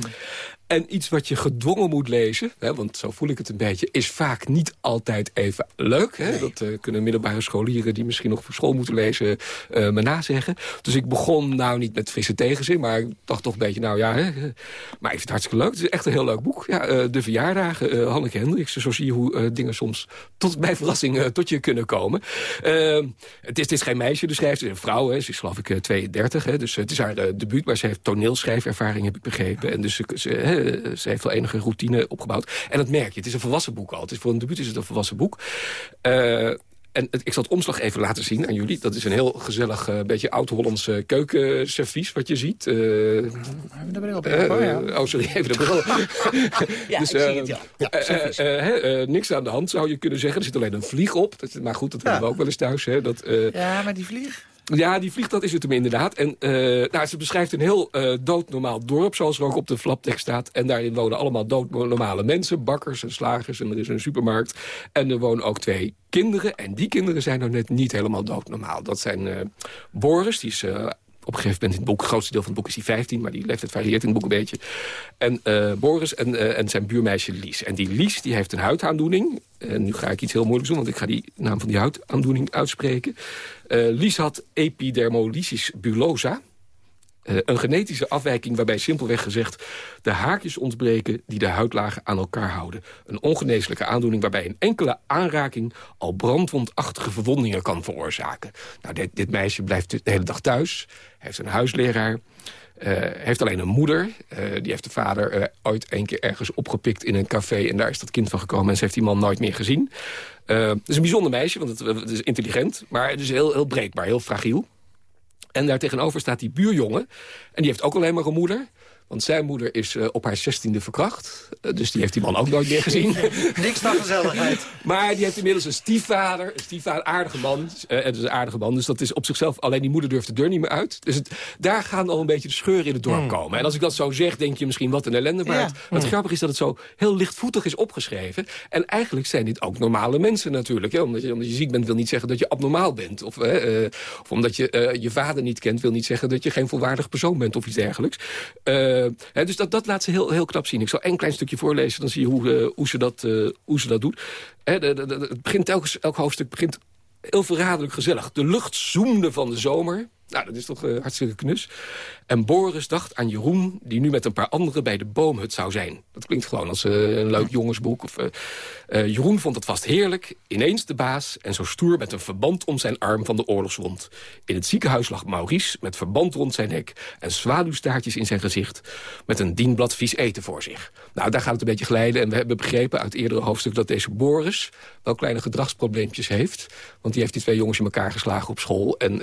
En iets wat je gedwongen moet lezen, hè, want zo voel ik het een beetje... is vaak niet altijd even leuk. Hè? Nee. Dat uh, kunnen middelbare scholieren die misschien nog voor school moeten lezen... Uh, me nazeggen. Dus ik begon nou niet met frisse tegenzin... maar ik dacht toch een beetje, nou ja... Hè, maar ik vind het hartstikke leuk. Het is echt een heel leuk boek. Ja, uh, de verjaardagen, Hanneke Hendricks. Zo zie je hoe dingen soms tot, bij verrassing tot je kunnen komen. het, is, het is geen meisje, de is een vrouw, hè. ze is geloof ik 32. Hè, dus het is haar debuut, maar ze heeft toneelschrijfervaring, heb ik begrepen. En dus ze ze heeft wel enige routine opgebouwd. En dat merk je. Het is een volwassen boek al. Het is voor een debuut is het een volwassen boek. Uh, en het, ik zal het omslag even laten zien aan jullie. Dat is een heel gezellig, uh, beetje oud-Hollands uh, keukenservies wat je ziet. Uh, de bril op. oh, ja. oh, sorry, even de bril. ja, dus, ik zie het, ja. ja niks aan de hand, zou je kunnen zeggen. Er zit alleen een vlieg op. Dat, maar goed, dat hebben we ook wel eens thuis. Hè, dat, ja, maar die vlieg... Ja, die vliegt, dat is het hem inderdaad. En uh, nou, ze beschrijft een heel uh, doodnormaal dorp, zoals er ook op de flaptekst staat. En daarin wonen allemaal doodnormale mensen. Bakkers en slagers en er is een supermarkt. En er wonen ook twee kinderen. En die kinderen zijn nou net niet helemaal doodnormaal. Dat zijn uh, Boris, die is op een gegeven moment in het boek, grootste deel van het boek is hij 15... maar die leeftijd varieert in het boek een beetje. En uh, Boris en, uh, en zijn buurmeisje Lies. En die Lies die heeft een huidaandoening. En nu ga ik iets heel moeilijks doen, want ik ga die naam van die huidaandoening uitspreken. Uh, Lies had epidermolysis bullosa. Uh, een genetische afwijking waarbij simpelweg gezegd... de haakjes ontbreken die de huidlagen aan elkaar houden. Een ongeneeslijke aandoening waarbij een enkele aanraking... al brandwondachtige verwondingen kan veroorzaken. Nou, dit, dit meisje blijft de hele dag thuis. heeft een huisleraar. Uh, heeft alleen een moeder. Uh, die heeft de vader uh, ooit een keer ergens opgepikt in een café... en daar is dat kind van gekomen en ze heeft die man nooit meer gezien. het is een bijzonder meisje, want het, het is intelligent... maar het is heel, heel breekbaar, heel fragiel. En daar tegenover staat die buurjongen. En die heeft ook alleen maar een moeder. Want zijn moeder is uh, op haar zestiende verkracht. Uh, dus die heeft die man ook nooit meer gezien. Niks van gezelligheid. maar die heeft inmiddels een stiefvader. Een stiefvader, aardige man. Uh, het is een aardige man. Dus dat is op zichzelf... Alleen die moeder durft de deur niet meer uit. Dus het, daar gaan al een beetje de scheuren in het dorp mm. komen. En als ik dat zo zeg, denk je misschien wat een ellende. Maar ja. het, het mm. grappige is dat het zo heel lichtvoetig is opgeschreven. En eigenlijk zijn dit ook normale mensen natuurlijk. Hè? Omdat, je, omdat je ziek bent wil niet zeggen dat je abnormaal bent. Of, of omdat je je vader niet kent wil niet zeggen dat je geen volwaardig persoon bent. Of iets dergelijks. Uh, dus dat, dat laat ze heel, heel knap zien. Ik zal een klein stukje voorlezen, dan zie je hoe, uh, hoe, ze, dat, uh, hoe ze dat doet. de, het begint telkens, elk hoofdstuk begint heel verraderlijk gezellig. De lucht zoemde van de zomer. Nou, dat is toch uh, hartstikke knus. En Boris dacht aan Jeroen, die nu met een paar anderen bij de boomhut zou zijn. Dat klinkt gewoon als uh, een leuk jongensboek. Of, uh, Jeroen vond het vast heerlijk, ineens de baas... en zo stoer met een verband om zijn arm van de oorlogswond. In het ziekenhuis lag Maurice met verband rond zijn nek... en zwaluwstaartjes in zijn gezicht... met een dienblad vies eten voor zich. Nou, daar gaat het een beetje glijden. En we hebben begrepen uit eerdere hoofdstuk dat deze Boris... wel kleine gedragsprobleempjes heeft. Want die heeft die twee jongens in elkaar geslagen op school. En,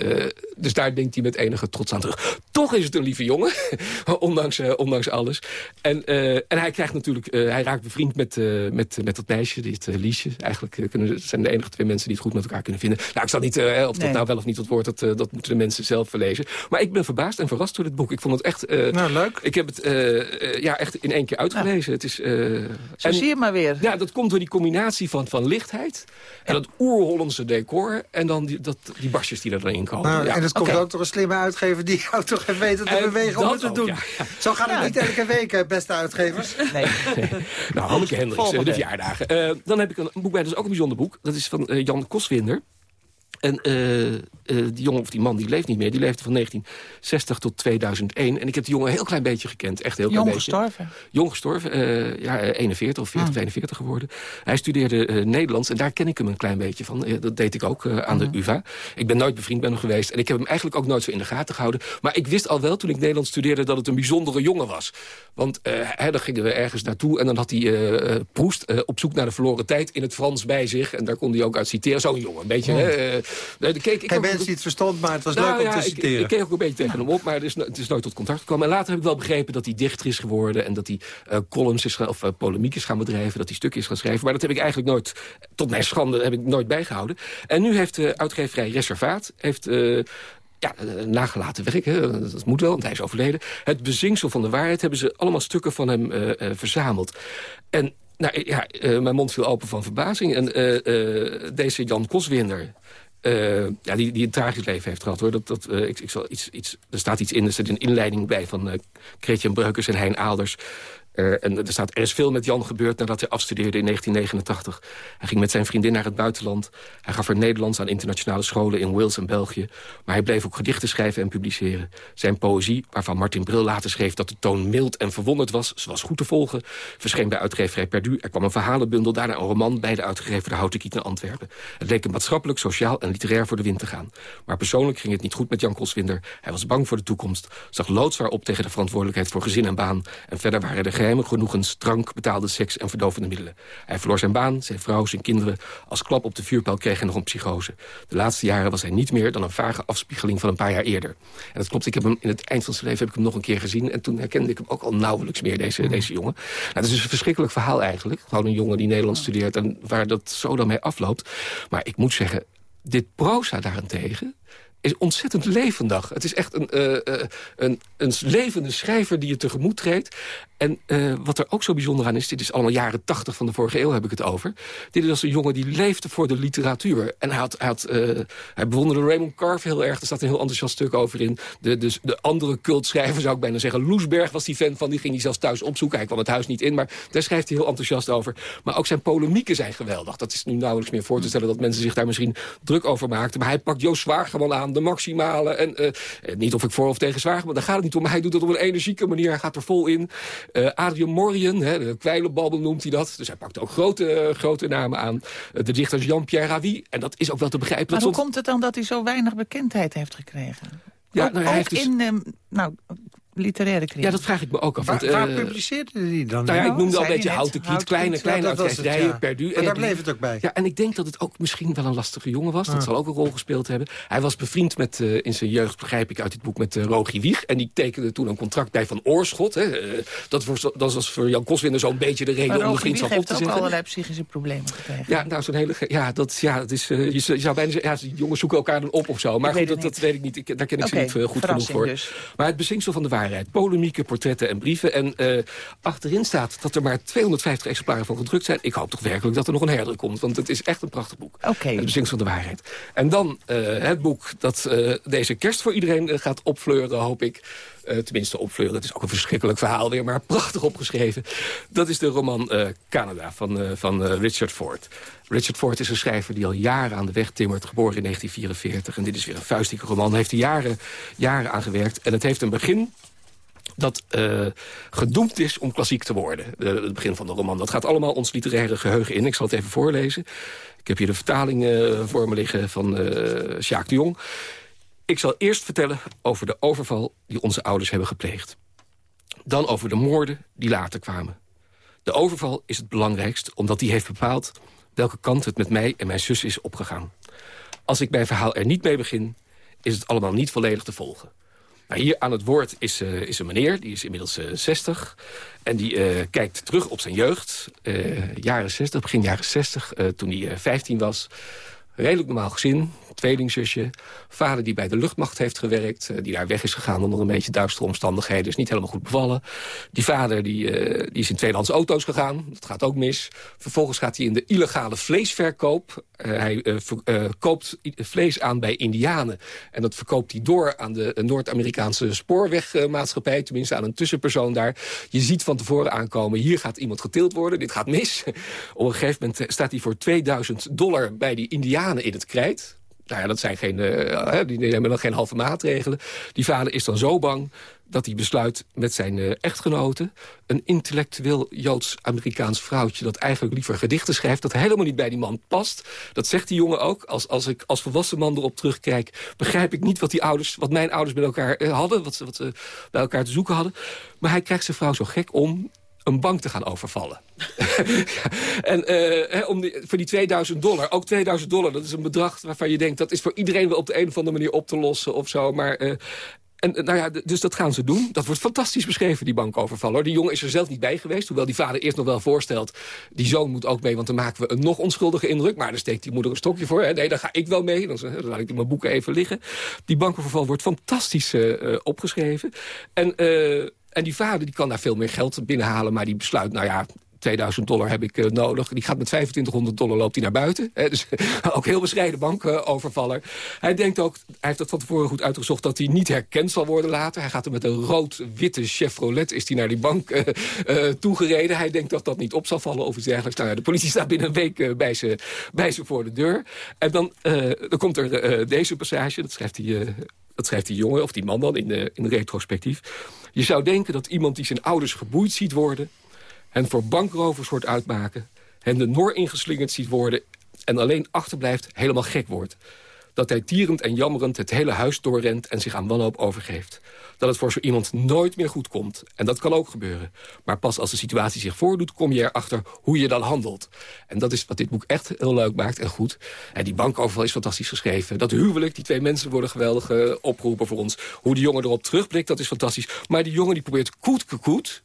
dus daar denkt hij met enige trots aan terug. Toch is het een lieve jongen, ondanks, uh, ondanks alles. En, uh, en hij krijgt natuurlijk, uh, hij raakt bevriend met, met, met dat meisje, dit Liesje. Eigenlijk kunnen, zijn de enige twee mensen die het goed met elkaar kunnen vinden. Nou, ik zal niet, of dat nee. nou wel of niet wat wordt, dat, dat moeten de mensen zelf verlezen. Maar ik ben verbaasd en verrast door dit boek. Ik vond het echt... nou, leuk. Ik heb het ja, echt in één keer uitgelezen. Ja. Het is, Zo en, zie je maar weer. Ja, dat komt door die combinatie van, van lichtheid en dat oer-Hollandse decor en dan die, dat, die basjes die er dan in komen. Nou, ja. En dat komt okay. Ook door een slimme uitgever die jou toch even weten te bewegen om het te doen. Ja. Zo gaat het ja. niet elke week, beste uitgevers. Nee. nee. Nou, Hanneke Hendricks, de verjaardagen. Uh, dan heb ik een boek bij, dat is ook een bijzonder boek. Dat is van uh, Jan Koswinder. En uh, uh, die jongen of die man die leeft niet meer. Die leefde van 1960 tot 2001. En ik heb die jongen een heel klein beetje gekend. Echt heel klein Jong beetje. gestorven? Jong gestorven. Uh, ja, 41 of 40, mm. 41 geworden. Hij studeerde Nederlands. En daar ken ik hem een klein beetje van. dat deed ik ook aan mm. de UvA. Ik ben nooit bevriend met hem geweest. En ik heb hem eigenlijk ook nooit zo in de gaten gehouden. Maar ik wist al wel toen ik Nederlands studeerde dat het een bijzondere jongen was. Want hè, dan gingen we ergens naartoe. En dan had hij Proest op zoek naar de verloren tijd in het Frans bij zich. En daar kon hij ook uit citeren. Zo'n jongen. Een beetje... Mm. Nee, keek, ik Geen mensen die het verstond, maar het was nou, leuk om ja, te citeren. Ik, ik keek ook een beetje tegen hem op, maar het is, het is nooit tot contact gekomen. En later heb ik wel begrepen dat hij dichter is geworden... en dat hij uh, columns is, of uh, polemiek is gaan bedrijven, dat hij stukjes is gaan schrijven. Maar dat heb ik eigenlijk nooit, tot mijn schande, heb ik nooit bijgehouden. En nu heeft de uh, uitgeverij Reservaat... Heeft, ja, nagelaten werk, hè, dat moet wel, want hij is overleden. Het bezinksel van de waarheid hebben ze allemaal stukken van hem verzameld. En nou, ja, uh, mijn mond viel open van verbazing. En deze Jan Koswinder, uh, ja, die, die een tragisch leven heeft gehad. hoor. Dat, dat, uh, ik, ik zal iets, iets, er staat iets in, er zit een inleiding bij van uh, Christian Breukers en Hein Aalders. Uh, en er, staat, er is veel met Jan gebeurd nadat hij afstudeerde in 1989. Hij ging met zijn vriendin naar het buitenland. Hij gaf er Nederlands aan internationale scholen in Wales en België. Maar hij bleef ook gedichten schrijven en publiceren. Zijn poëzie, waarvan Martin Bril later schreef dat de toon mild en verwonderd was... was goed te volgen, verscheen bij uitgeverij Perdu. Er kwam een verhalenbundel, daarna een roman... beide uitgegeven de Houten Kiet in Antwerpen. Het leek hem maatschappelijk, sociaal en literair voor de wind te gaan. Maar persoonlijk ging het niet goed met Jan Koswinder. Hij was bang voor de toekomst, zag loodzwaar op tegen de verantwoordelijkheid... voor gezin en baan. En verder waren er geheime genoegens, drank, betaalde seks en verdovende middelen. Hij verloor zijn baan, zijn vrouw, zijn kinderen. Als klap op de vuurpijl kreeg hij nog een psychose. De laatste jaren was hij niet meer dan een vage afspiegeling van een paar jaar eerder. En dat klopt, ik heb hem in het eind van zijn leven heb ik hem nog een keer gezien... en toen herkende ik hem ook al nauwelijks meer, deze, deze jongen. Nou, dat is een verschrikkelijk verhaal eigenlijk. Gewoon een jongen die Nederlands studeert en waar dat zo dan mee afloopt. Maar ik moet zeggen, dit proza daarentegen is ontzettend levendig. Het is echt een, uh, een, een levende schrijver die je tegemoet treedt. En uh, wat er ook zo bijzonder aan is... dit is allemaal jaren tachtig van de vorige eeuw heb ik het over. Dit is als een jongen die leefde voor de literatuur. En hij, had, hij, hij bewonderde Raymond Carver heel erg. Er staat een heel enthousiast stuk over in. De, de, de andere cultschrijver zou ik bijna zeggen. Loesberg was die fan van. Die ging hij zelfs thuis opzoeken. Hij kwam het huis niet in. Maar daar schrijft hij heel enthousiast over. Maar ook zijn polemieken zijn geweldig. Dat is nu nauwelijks meer voor te stellen... dat mensen zich daar misschien druk over maakten. Maar hij pakt Joost Zwageman aan. De maximale. En uh, niet of ik voor of tegen Zwageman. Daar gaat het niet om. Maar hij doet dat op een energieke manier. Hij gaat er vol in. Uh, Adrian Morien, hè, de kwijlenbabbel noemt hij dat. Dus hij pakt ook grote, uh, grote namen aan. De dichter Jean-Pierre Ravi. En dat is ook wel te begrijpen. Maar hoe komt het dan dat hij zo weinig bekendheid heeft gekregen? Ja, ook, nou, hij heeft dus... in um, nou, literaire kring. Ja, dat vraag ik me ook af. Waar, want, waar uh, publiceerde hij dan? Nou ja, ik noemde al een beetje Houten Kiet, kleine, kleine ja, uitgeverijen ja. per du. Maar daar bleef het ook bij. Ja, en ik denk dat het ook misschien wel een lastige jongen was. Dat zal ook een rol gespeeld hebben. Hij was bevriend met, uh, in zijn jeugd, begrijp ik uit dit boek, met uh, Rogie Wieg. En die tekende toen een contract bij Van Oorschot. Hè. Dat, was, dat was voor Jan Koswinder zo'n beetje de reden maar om de vriendschap op te heeft ook zeggen. allerlei psychische problemen gekregen. Ja, nou, zo'n hele... Ja, dat, ja, dat is, je, zou- bijna zeggen, ja, die jongens zoeken elkaar dan op of zo. Maar goed, dat, dat weet ik niet. Ik, daar ken ik ze niet goed genoeg voor. dus. Maar het bezinksel van de waarheid. Polemieken, portretten en brieven. En uh, achterin staat dat er maar 250 exemplaren van gedrukt zijn. Ik hoop toch werkelijk dat er nog een herdruk komt. Want het is echt een prachtig boek. Oké. Het bezinksel van de waarheid. En dan het boek dat deze kerst voor iedereen gaat opfleuren, hoop ik. Uh, tenminste opfleuren, het is ook een verschrikkelijk verhaal weer... maar prachtig opgeschreven. Dat is de roman uh, Canada van, uh, van Richard Ford. Richard Ford is een schrijver die al jaren aan de weg timmert... geboren in 1944. En dit is weer een vuistdikke roman. Hij heeft er jaren, jaren aan gewerkt. En het heeft een begin dat uh, gedoemd is om klassiek te worden. Het begin van de roman. Dat gaat allemaal ons literaire geheugen in. Ik zal het even voorlezen. Ik heb hier de vertaling uh, voor me liggen van uh, Jacques de Jong. Ik zal eerst vertellen over de overval die onze ouders hebben gepleegd. Dan over de moorden die later kwamen. De overval is het belangrijkst omdat die heeft bepaald... welke kant het met mij en mijn zus is opgegaan. Als ik mijn verhaal er niet mee begin... is het allemaal niet volledig te volgen. Nou, hier aan het woord is, uh, is een meneer, die is inmiddels uh, 60. En die uh, kijkt terug op zijn jeugd. Jaren 60, begin jaren 60, uh, toen hij 15 was. Redelijk normaal gezin, tweelingzusje. Vader die bij de luchtmacht heeft gewerkt. Uh, die daar weg is gegaan onder een beetje duistere omstandigheden. Dus niet helemaal goed bevallen. Die vader die, uh, die is in tweedehands auto's gegaan. Dat gaat ook mis. Vervolgens gaat hij in de illegale vleesverkoop. Uh, hij koopt vlees aan bij indianen. En dat verkoopt hij door aan de Noord-Amerikaanse spoorwegmaatschappij. Tenminste aan een tussenpersoon daar. Je ziet van tevoren aankomen, hier gaat iemand geteeld worden. Dit gaat mis. Op een gegeven moment staat hij voor 2000 dollar bij die indianen in het krijt. Nou ja, dat zijn geen, uh, die nemen dan geen halve maatregelen. Die vader is dan zo bang dat hij besluit met zijn uh, echtgenote... een intellectueel Joods-Amerikaans vrouwtje... dat eigenlijk liever gedichten schrijft, dat helemaal niet bij die man past. Dat zegt die jongen ook. Als, als ik als volwassen man erop terugkijk... begrijp ik niet wat, die ouders, wat mijn ouders met elkaar uh, hadden... wat ze, wat ze bij elkaar te zoeken hadden. Maar hij krijgt zijn vrouw zo gek om een bank te gaan overvallen. en hè, om die, voor die 2000 dollar, ook 2000 dollar... dat is een bedrag waarvan je denkt... dat is voor iedereen wel op de een of andere manier op te lossen of zo. Maar... Uh, en, nou ja, dus dat gaan ze doen. Dat wordt fantastisch beschreven, die bankovervaller. Die jongen is er zelf niet bij geweest. Hoewel die vader eerst nog wel voorstelt... die zoon moet ook mee, want dan maken we een nog onschuldige indruk. Maar dan steekt die moeder een stokje voor. Hè. Nee, dan ga ik wel mee. Dan, dan laat ik mijn boeken even liggen. Die bankoverval wordt fantastisch opgeschreven. En... En die vader die kan daar veel meer geld binnenhalen... maar die besluit, nou ja, 2000 dollar heb ik uh, nodig. Die gaat met 2500 dollar loopt hij naar buiten. Dus ook heel bescheiden bankovervaller. Hij denkt ook, hij heeft dat van tevoren goed uitgezocht... dat hij niet herkend zal worden later. Hij gaat er met een rood-witte Chevrolet is hij naar die bank uh, toegereden. Hij denkt dat dat niet op zal vallen of iets dergelijks. Nou de politie staat binnen een week bij, ze, bij ze voor de deur. En dan, komt er deze passage, dat schrijft hij... dat schrijft die jongen, of die man dan, in, in retrospectief. Je zou denken dat iemand die zijn ouders geboeid ziet worden... hen voor bankrovers wordt uitmaken... hen de nor ingeslingerd ziet worden... en alleen achterblijft, helemaal gek wordt. Dat hij tierend en jammerend het hele huis doorrent... en zich aan wanhoop overgeeft. Dat het voor zo iemand nooit meer goed komt. En dat kan ook gebeuren. Maar pas als de situatie zich voordoet... kom je erachter hoe je dan handelt. En dat is wat dit boek echt heel leuk maakt en goed. En die bankoverval is fantastisch geschreven. Dat huwelijk, die twee mensen worden geweldig uh, opgeroepen voor ons. Hoe die jongen erop terugblikt, dat is fantastisch. Maar die jongen die probeert koet koet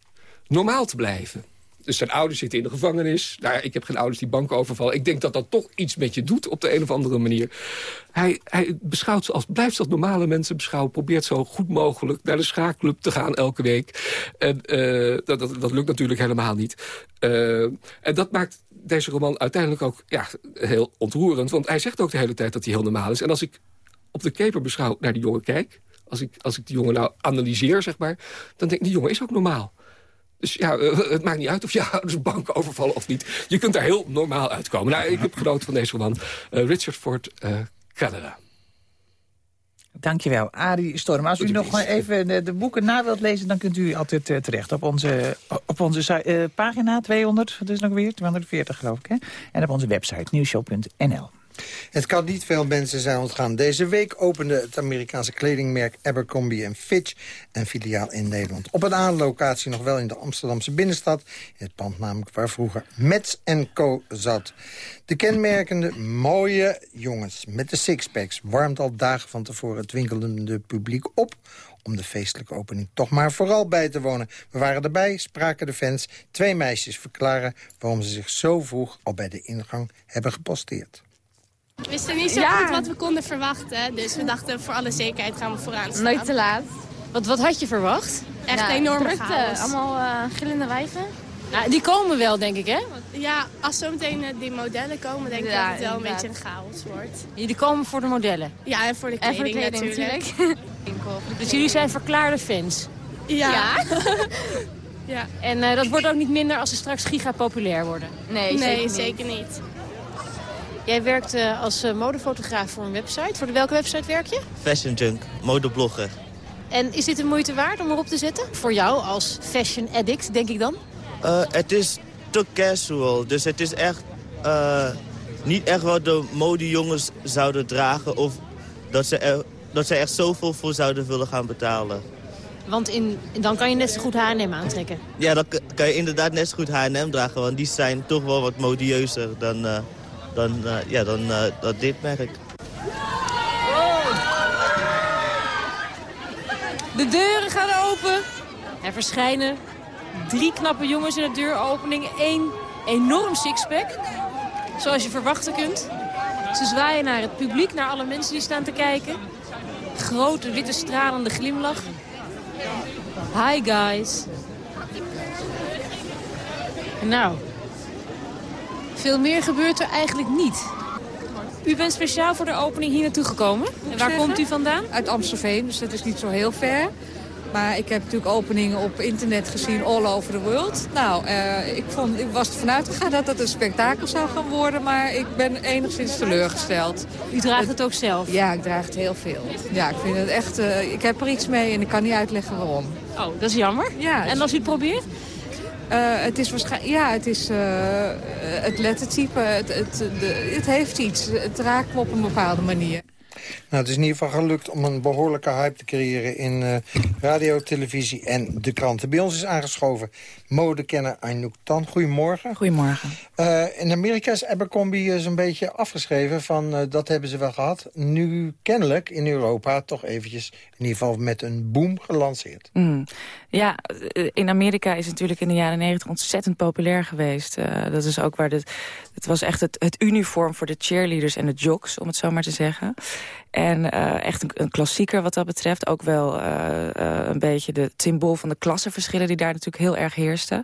normaal te blijven. Dus zijn ouders zitten in de gevangenis. Nou ik heb geen ouders die banken overvallen. Ik denk dat dat toch iets met je doet op de een of andere manier. Hij, hij beschouwt als, blijft zoals normale mensen beschouwen. Probeert zo goed mogelijk naar de schaakclub te gaan elke week. En uh, dat, dat, dat, lukt natuurlijk helemaal niet. Uh, en dat maakt deze roman uiteindelijk ook ja, heel ontroerend. Want hij zegt ook de hele tijd dat hij heel normaal is. En als ik op de keper beschouw naar die jongen kijk... als ik, als ik die jongen nou analyseer, zeg maar... dan denk ik, die jongen is ook normaal. Dus ja, het maakt niet uit of je ouders banken overvallen of niet. Je kunt daar heel normaal uitkomen. Nou, ik heb genoten van deze roman. Uh, Richard Ford, uh, Canada. Dankjewel, Arie Storm. Als u nog even de, de, boeken na wilt lezen... dan kunt u altijd uh, terecht op onze, op onze uh, pagina 200, dat is nog weer, 240 geloof ik. Hè? En op onze website nieuwshow.nl. Het kan niet veel mensen zijn ontgaan. Deze week opende het Amerikaanse kledingmerk Abercrombie Fitch... een filiaal in Nederland. Op een aanlocatie nog wel in de Amsterdamse binnenstad. In het pand namelijk waar vroeger Mets Co zat. De kenmerkende mooie jongens met de sixpacks... warmt al dagen van tevoren het winkelende publiek op om de feestelijke opening toch maar vooral bij te wonen. We waren erbij, spraken de fans. Twee meisjes verklaren waarom ze zich zo vroeg al bij de ingang hebben geposteerd. We wisten niet zo goed wat we konden verwachten. Dus we dachten voor alle zekerheid gaan we vooraan staan. Nooit te laat. Wat, wat had je verwacht? Echt nou, enorm drukte. Allemaal uh, gillende wijven. Ja, die komen wel, denk ik, hè? Ja, als zometeen uh, die modellen komen, denk ik ja, dat het wel een beetje een chaos wordt. Jullie komen voor de modellen? Ja, en voor de kleding, en voor de kleding natuurlijk. natuurlijk. dus jullie zijn verklaarde fans? Ja. Ja. ja. En uh, dat wordt ook niet minder als ze straks giga populair worden? Nee, nee zeker, niet. Zeker niet. Jij werkt uh, als uh, modefotograaf voor een website. Voor de, welke website werk je? Fashion Junk, modeblogger. En is dit een moeite waard om erop te zetten? Voor jou als fashion addict, denk ik dan? Uh, het is te casual. Dus het is echt niet echt wat de modejongens zouden dragen. Of dat ze, er, dat ze echt zoveel voor zouden willen gaan betalen. Want in, dan kan je net zo goed H&M aantrekken. Ja, dan kan je inderdaad net zo goed H&M dragen. Want die zijn toch wel wat modieuzer dan dan, uh, ja, dan uh, dat dit merk. De deuren gaan open. Er verschijnen drie knappe jongens in de deuropening. Eén enorm sixpack, zoals je verwachten kunt. Ze zwaaien naar het publiek, naar alle mensen die staan te kijken. Grote, witte, stralende glimlach. Hi, guys. Nou, veel meer gebeurt er eigenlijk niet. U bent speciaal voor de opening hier naartoe gekomen. En waar komt u vandaan? Uit Amstelveen, dus dat is niet zo heel ver. Maar ik heb natuurlijk openingen op internet gezien all over the world. Nou, uh, ik, vond, ik was ervan uitgegaan dat het een spektakel zou gaan worden. Maar ik ben enigszins teleurgesteld. U draagt het ook zelf? Ja, ik draag het heel veel. Ja, ik vind het echt... Uh, ik heb er iets mee en ik kan niet uitleggen waarom. Oh, dat is jammer. Ja, en als u het probeert? Uh, het is waarschijnlijk, ja, het is uh, het lettertype. Het, het, de, het heeft iets. Het raakt me op een bepaalde manier. Nou, het is in ieder geval gelukt om een behoorlijke hype te creëren... in uh, radio, televisie en de kranten. Bij ons is aangeschoven modekenner Anouk Tan. Goedemorgen. Goedemorgen. Uh, in Amerika is Abercrombie zo'n beetje afgeschreven van uh, dat hebben ze wel gehad. Nu kennelijk in Europa toch eventjes in ieder geval met een boom gelanceerd. Mm. Ja, in Amerika is het natuurlijk in de jaren negentig ontzettend populair geweest. Uh, dat is ook waar dit, het was echt het, het uniform voor de cheerleaders en de jocks, om het zo maar te zeggen. En echt een, een, klassieker wat dat betreft. Ook wel uh, een beetje de symbool van de klassenverschillen... die daar natuurlijk heel erg heersten.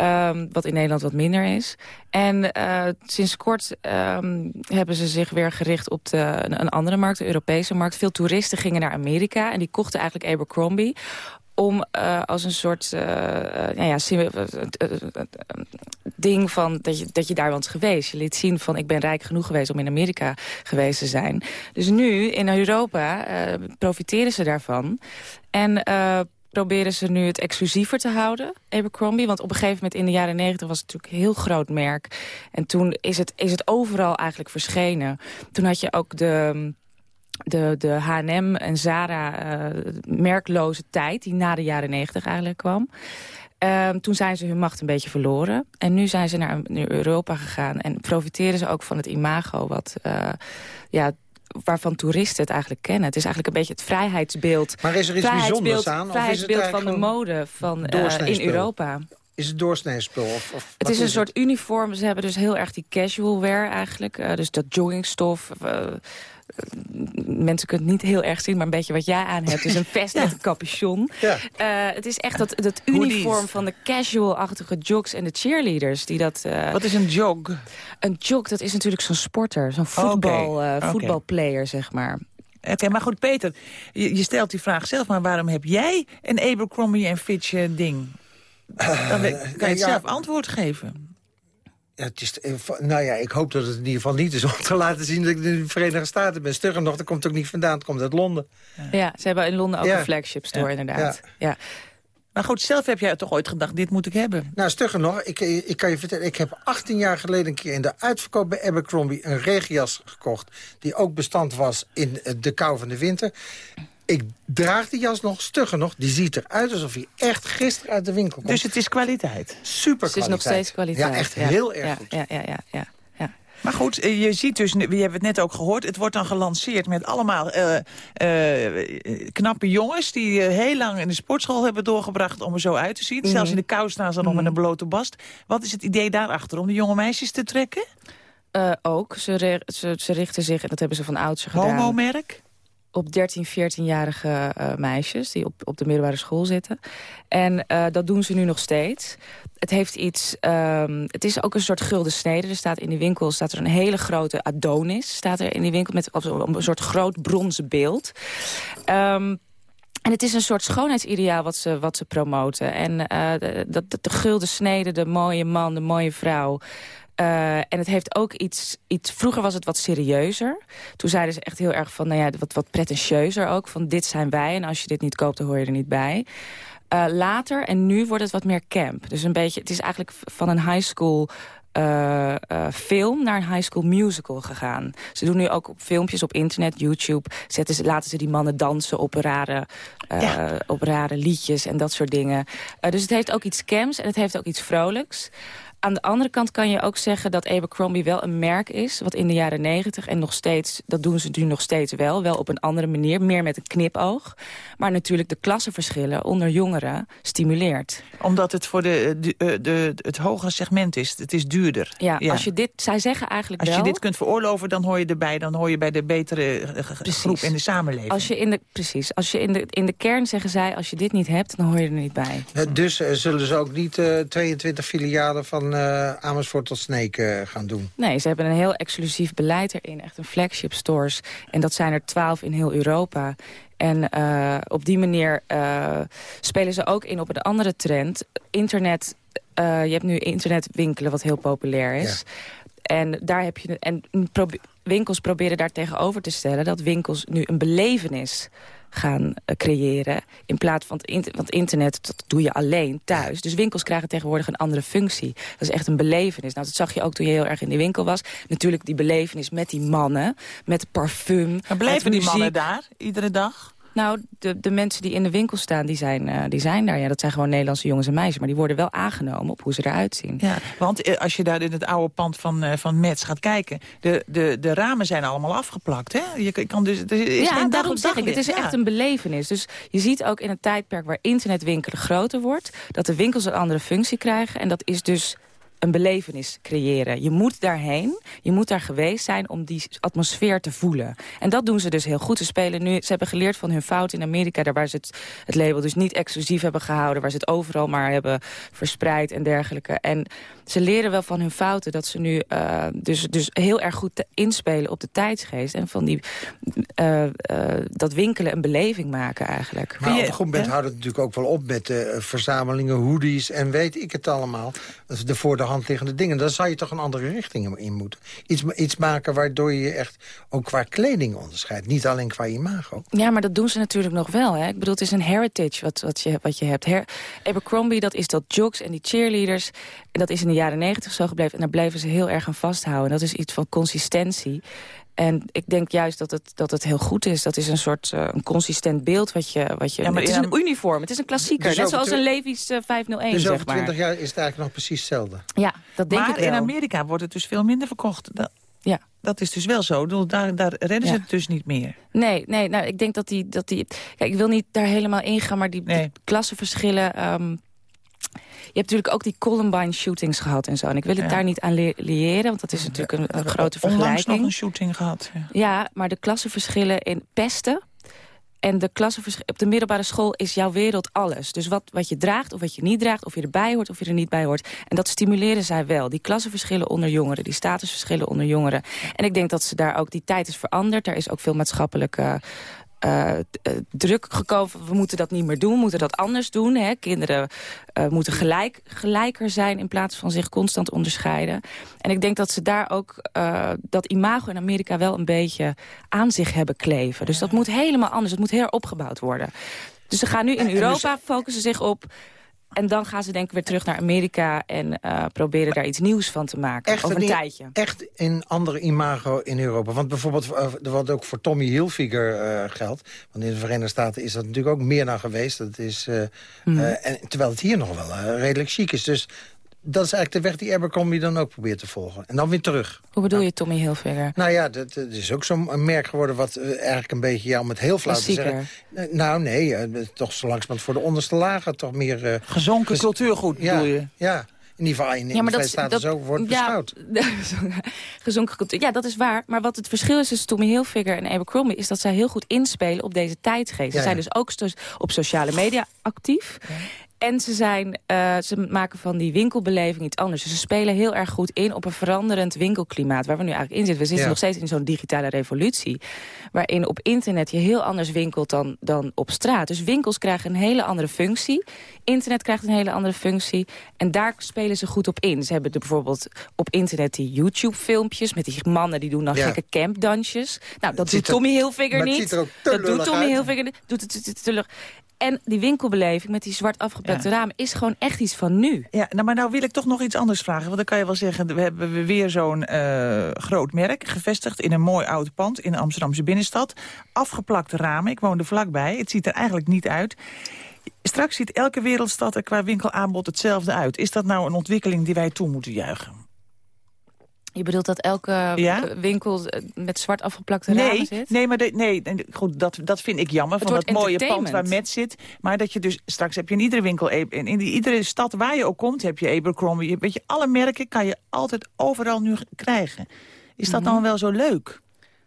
Um, wat in Nederland wat minder is. En sinds kort um, hebben ze zich weer gericht op de, een andere markt, de Europese markt. Veel toeristen gingen naar Amerika en die kochten eigenlijk Abercrombie om uh, als een soort uh, nou ja, ding van dat je, dat je daar was geweest. Je liet zien van ik ben rijk genoeg geweest om in Amerika geweest te zijn. Dus nu in Europa profiteren ze daarvan. En proberen ze nu het exclusiever te houden, Abercrombie. Want op een gegeven moment in de jaren negentig was het natuurlijk een heel groot merk. En toen is het, is het overal eigenlijk verschenen. Toen had je ook de de, de H&M en Zara uh, merkloze tijd... die na de jaren negentig eigenlijk kwam. Uh, toen zijn ze hun macht een beetje verloren. En nu zijn ze naar, naar Europa gegaan. En profiteren ze ook van het imago... Wat, uh, ja, waarvan toeristen het eigenlijk kennen. Het is eigenlijk een beetje het vrijheidsbeeld. Maar is er iets bijzonders aan? Het vrijheidsbeeld van de mode van, uh, in Europa. Is het doorsnijspul? Of, of Het is een soort uniform. Ze hebben dus heel erg die casual wear eigenlijk. Uh, dus dat joggingstof. Uh, mensen kunnen het niet heel erg zien, maar een beetje wat jij aan hebt. Dus een vest met een capuchon. Ja. Uh, het is echt dat, dat uniform van de casual-achtige jogs en de cheerleaders. Die dat, wat is een jog? Een jog, dat is natuurlijk zo'n sporter. Zo'n voetbal, okay. voetbalplayer, zeg maar. Oké, okay, maar goed, Peter, je, je, stelt die vraag zelf, maar waarom heb jij een Abercrombie en Fitch ding? Dan kan je het zelf antwoord geven. Ja, het is, nou ja, ik hoop dat het in ieder geval niet is om te laten zien dat ik in de Verenigde Staten ben. Stugger nog, dat komt ook niet vandaan, het komt uit Londen. Ja, ja ze hebben in Londen ook ja. een flagship store inderdaad. Ja. Maar goed, zelf heb jij toch ooit gedacht, dit moet ik hebben? Nou, stugger nog, ik, ik kan je vertellen... ik heb 18 jaar geleden een keer in de uitverkoop bij Abercrombie... een regenjas gekocht, die ook bestand was in de kou van de winter. Ik draag die jas nog, stugger nog. Die ziet eruit alsof hij echt gisteren uit de winkel komt. Dus het is kwaliteit? Super kwaliteit. Het is nog steeds kwaliteit. Ja, echt heel erg ja, goed. Ja, ja, ja, ja. Maar goed, je ziet dus, we hebben het net ook gehoord... het wordt dan gelanceerd met allemaal uh, uh, knappe jongens... die heel lang in de sportschool hebben doorgebracht om er zo uit te zien. Mm -hmm. Zelfs in de kou staan ze nog mm -hmm. met een blote bast. Wat is het idee daarachter? Om de jonge meisjes te trekken? ook. Ze, ze, ze, richten zich, en dat hebben ze van oudsher gedaan... Homo-merk? Op 13, 14-jarige uh, meisjes die op, op de middelbare school zitten. En uh, dat doen ze nu nog steeds. Het heeft iets. Um, het is ook een soort gulden snede. Er staat in die winkel staat er een hele grote Adonis. Staat er in die winkel met een soort groot bronzen beeld. Um, en het is een soort schoonheidsideaal wat ze, wat ze promoten. En uh, de, de, de gulden snede, de mooie man, de mooie vrouw... Uh, en het heeft ook iets, iets... Vroeger was het wat serieuzer. Toen zeiden ze echt heel erg van, nou ja, wat, wat pretentieuzer ook. Van dit zijn wij en als je dit niet koopt, dan hoor je er niet bij. Uh, later en nu wordt het wat meer camp. Dus een beetje, het is eigenlijk van een high school... Uh, uh, film naar een high school musical gegaan. Ze doen nu ook op filmpjes op internet, YouTube... Zetten ze, laten ze die mannen dansen op rare, ja. op rare liedjes en dat soort dingen. dus het heeft ook iets camps en het heeft ook iets vrolijks. Aan de andere kant kan je ook zeggen dat Abercrombie wel een merk is... wat in de jaren negentig en nog steeds, dat doen ze nu nog steeds wel... wel op een andere manier, meer met een knipoog. Maar natuurlijk de klassenverschillen onder jongeren stimuleert. Omdat het voor de, de, de, het hogere segment is, het is duurder. Ja, ja. als je dit, zij zeggen eigenlijk Als wel, je dit kunt veroorloven, dan hoor je erbij... dan hoor je bij de betere precies. groep in de samenleving. Als je in de, precies, als je in de, in de kern zeggen zij... als je dit niet hebt, dan hoor je er niet bij. Dus uh, zullen ze ook niet uh, 22 filialen van uh, Amersfoort tot Sneek uh, gaan doen. Nee, ze hebben een heel exclusief beleid erin. Echt een flagship stores. En dat zijn er twaalf in heel Europa. En uh, op die manier uh, spelen ze ook in op een andere trend. Internet, je hebt nu internetwinkelen wat heel populair is. Ja. En daar heb je... En probe winkels proberen daar tegenover te stellen... dat winkels nu een belevenis gaan uh, creëren. In plaats van het want internet, dat doe je alleen thuis. Dus winkels krijgen tegenwoordig een andere functie. Dat is echt een belevenis. Nou, dat zag je ook toen je heel erg in die winkel was. Natuurlijk die belevenis met die mannen, met parfum. Maar blijven die mannen daar, iedere dag? Nou, de, de mensen die in de winkel staan, die zijn, uh, die zijn daar. Ja, dat zijn gewoon Nederlandse jongens en meisjes. Maar die worden wel aangenomen op hoe ze eruit zien. Ja, want uh, als je daar in het oude pand van, uh, van Mets gaat kijken... De, de, de ramen zijn allemaal afgeplakt, hè? Je kan dus, er is ja, geen daarom zeg ik, het is ja. echt een belevenis. Dus je ziet ook in een tijdperk waar internetwinkelen groter wordt... dat de winkels een andere functie krijgen. En dat is dus een belevenis creëren. Je moet daarheen, je moet daar geweest zijn om die atmosfeer te voelen. En dat doen ze dus heel goed. Ze spelen nu, ze hebben geleerd van hun fout in Amerika... daar waar ze het, het label dus niet exclusief hebben gehouden... waar ze het overal maar hebben verspreid en dergelijke. En ze leren wel van hun fouten dat ze nu uh, dus, dus heel erg goed inspelen op de tijdsgeest. En van die, uh, uh, dat winkelen een beleving maken eigenlijk. Maar op een goed moment houdt het natuurlijk ook wel op met verzamelingen, hoodies en weet ik het allemaal. Dat is de voor de hand liggende dingen. Dan zou je toch een andere richting in moeten. Iets, iets maken waardoor je je echt ook qua kleding onderscheidt. Niet alleen qua imago. Ja, maar dat doen ze natuurlijk nog wel. Hè? Ik bedoel, het is een heritage wat, wat, je, wat je hebt. Her Abercrombie, dat is dat jogs en die cheerleaders. En dat is in de jaren negentig zo gebleven. En daar bleven ze heel erg aan vasthouden. Dat is iets van consistentie. En ik denk juist dat het, dat het heel goed is. Dat is een soort uh, een consistent beeld wat je... Wat je ja, maar het is een uniform, het is een klassieker. Dus net zoals een Levi's uh, 501, Dus zeg over maar. 20 jaar is het eigenlijk nog precies hetzelfde. Ja, dat denk maar ik wel. in Amerika wordt het dus veel minder verkocht. Dat, ja. dat is dus wel zo. Daar, daar redden ze het dus niet meer. Nee, nee nou, ik denk dat die, dat die... Kijk, ik wil niet daar helemaal ingaan, maar die, Nee. die klassenverschillen... ehm, hebt natuurlijk ook die Columbine shootings gehad en zo. En ik wil het daar niet aan liëren, want dat is natuurlijk een, een grote vergelijking. Onlangs nog een shooting gehad. Ja, ja maar de klassenverschillen in pesten en de op de middelbare school is jouw wereld alles. Dus wat, wat je draagt of wat je niet draagt, of je erbij hoort of je er niet bij hoort. En dat stimuleren zij wel. Die klassenverschillen onder jongeren, die statusverschillen onder jongeren. En ik denk dat ze daar ook, die tijd is veranderd. Er is ook veel maatschappelijke uh, druk gekomen. We moeten dat niet meer doen, we moeten dat anders doen. Hè. Kinderen uh, moeten gelijk, gelijker zijn in plaats van zich constant onderscheiden. En ik denk dat ze daar ook dat imago in Amerika wel een beetje aan zich hebben kleven. Dus dat moet helemaal anders, het moet heropgebouwd worden. Dus ze gaan nu in dus- Europa, focussen zich op en dan gaan ze denk ik weer terug naar Amerika... en uh, proberen daar iets nieuws van te maken, echt over een, tijdje. Echt in andere imago in Europa. Want bijvoorbeeld, uh, wat ook voor Tommy Hilfiger uh, geldt... want in de Verenigde Staten is dat natuurlijk ook meer dan geweest. Dat is, mm. en, terwijl het hier nog wel redelijk chic is. Dus dat is eigenlijk de weg die Abercrombie dan ook probeert te volgen. En dan weer terug. Hoe bedoel je Tommy Hilfiger? Nou ja, dat, is ook zo'n merk geworden... wat uh, eigenlijk een beetje, ja, om het heel flauw te zeggen... Uh, nou nee, uh, toch zo langzamerhand voor de onderste lagen toch meer... Gezonken cultuurgoed ja, bedoel je? Ja, in ieder geval in, in ja, maar de Staten zo wordt ja, beschouwd. gezonken cultuur, ja, dat is waar. Maar wat het verschil is tussen Tommy Hilfiger en Abercrombie... is dat zij heel goed inspelen op deze tijdgeest. Ze zijn dus ook op sociale media actief. En ze, zijn, uh, ze maken van die winkelbeleving iets anders. Dus ze spelen heel erg goed in op een veranderend winkelklimaat... waar we nu eigenlijk in zitten. We zitten nog steeds in zo'n digitale revolutie... waarin op internet je heel anders winkelt dan, dan op straat. Dus winkels krijgen een hele andere functie. Internet krijgt een hele andere functie. En daar spelen ze goed op in. Ze hebben er bijvoorbeeld op internet die YouTube-filmpjes... met die mannen die doen dan gekke campdansjes. Nou, dat doet Tommy Hilfiger niet. Dat doet Tommy Hilfiger niet. Doet het te en die winkelbeleving met die zwart afgeplakte ramen is gewoon echt iets van nu. Ja, nou, maar nou wil ik toch nog iets anders vragen. Want dan kan je wel zeggen, we hebben weer zo'n uh, groot merk... gevestigd in een mooi oud pand in de Amsterdamse binnenstad. Afgeplakte ramen, ik woon er vlakbij. Het ziet er eigenlijk niet uit. Straks ziet elke wereldstad er qua winkelaanbod hetzelfde uit. Is dat nou een ontwikkeling die wij toe moeten juichen? Je bedoelt dat elke winkel eh, met zwart afgeplakte nee, ramen zit? Nee, maar nee, goed, dat, dat vind ik jammer. van dat mooie pand waar Met zit. Maar dat je dus straks heb je in iedere winkel... in, in iedere stad waar je ook komt heb je Abercrombie. Weet je, alle merken kan je altijd overal nu krijgen. Is dat mhm. dan wel zo leuk?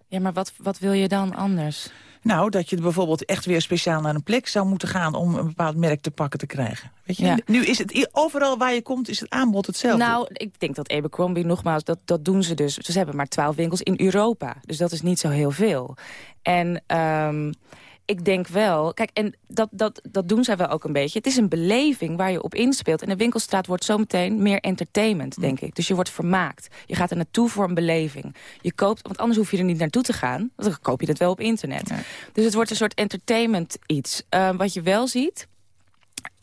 Ja, maar wat, wat wil je dan anders? Nou, dat je bijvoorbeeld echt weer speciaal naar een plek zou moeten gaan... om een bepaald merk te pakken te krijgen. Weet je? Nu is het overal waar je komt, is het aanbod hetzelfde. Nou, ik denk dat Abercrombie, nogmaals, dat, dat doen ze dus. Ze hebben maar twaalf winkels in Europa. Dus dat is niet zo heel veel. En... Um, ik denk wel... Kijk, en dat, dat, dat doen zij wel ook een beetje. Het is een beleving waar je op inspeelt. En de winkelstraat wordt zometeen meer entertainment, denk ik. Dus je wordt vermaakt. Je gaat er naartoe voor een beleving. Je koopt, want anders hoef je er niet naartoe te gaan. Want dan koop je het wel op internet. Dus het wordt een soort entertainment iets. Uh, wat je wel ziet...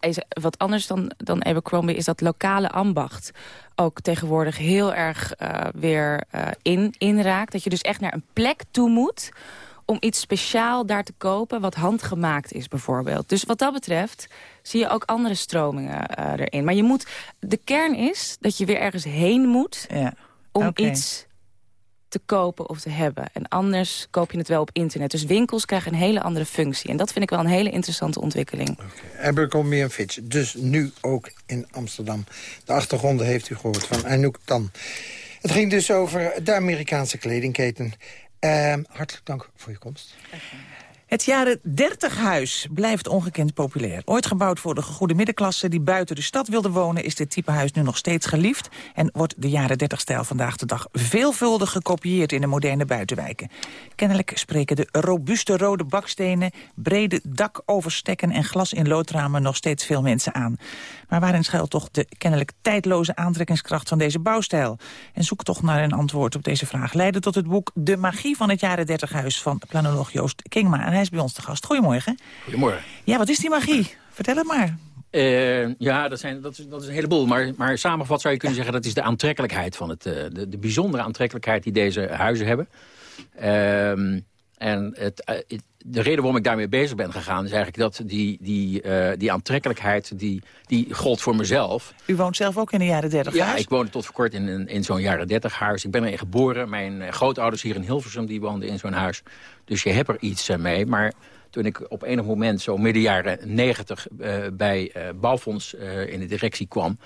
Is, wat anders dan, dan Abercrombie is dat lokale ambacht ook tegenwoordig heel erg uh, weer uh, in, inraakt. Dat je dus echt naar een plek toe moet om iets speciaal daar te kopen wat handgemaakt is bijvoorbeeld. Dus wat dat betreft zie je ook andere stromingen uh, erin. Maar je moet, de kern is dat je weer ergens heen moet ja. om iets te kopen of te hebben. En anders koop je het wel op internet. Dus winkels krijgen een hele andere functie. En dat vind ik wel een hele interessante ontwikkeling. Okay. Abercrombie en Fitch, dus nu ook in Amsterdam. De achtergronden heeft u gehoord van Anouk Tan. Het ging dus over de Amerikaanse kledingketen. Uh, hartelijk dank voor je komst. Het jaren 30 huis blijft ongekend populair. Ooit gebouwd voor de goede middenklasse die buiten de stad wilde wonen... is dit type huis nu nog steeds geliefd... en wordt de jaren 30-stijl vandaag de dag veelvuldig gekopieerd... in de moderne buitenwijken. Kennelijk spreken de robuuste rode bakstenen... brede dakoverstekken en glas in loodramen nog steeds veel mensen aan. Maar waarin schuilt toch de kennelijk tijdloze aantrekkingskracht van deze bouwstijl? En zoek toch naar een antwoord op deze vraag. Leidde tot het boek De Magie van het jaren 30 huis... van planoloog Joost Kingma. Is bij ons te gast. Goedemorgen. Goedemorgen. Ja, wat is die magie? Vertel het maar. Uh, ja, dat, zijn, dat, is, dat is een heleboel. Maar, maar samengevat zou je kunnen zeggen... dat is de aantrekkelijkheid van het... Uh, de, de bijzondere aantrekkelijkheid die deze huizen hebben. Uh, en het, het, de reden waarom ik daarmee bezig ben gegaan... is eigenlijk dat die, die, uh, die aantrekkelijkheid, die, die gold voor mezelf. U woont zelf ook in de jaren 30 Ja, ik woonde tot voor kort in, in, in zo'n jaren 30 huis. Ik ben erin geboren. Mijn grootouders hier in Hilversum die woonden in zo'n huis. Dus je hebt er iets mee. Maar toen ik op enig moment, zo midden jaren negentig... bij Bouwfonds in de directie kwam...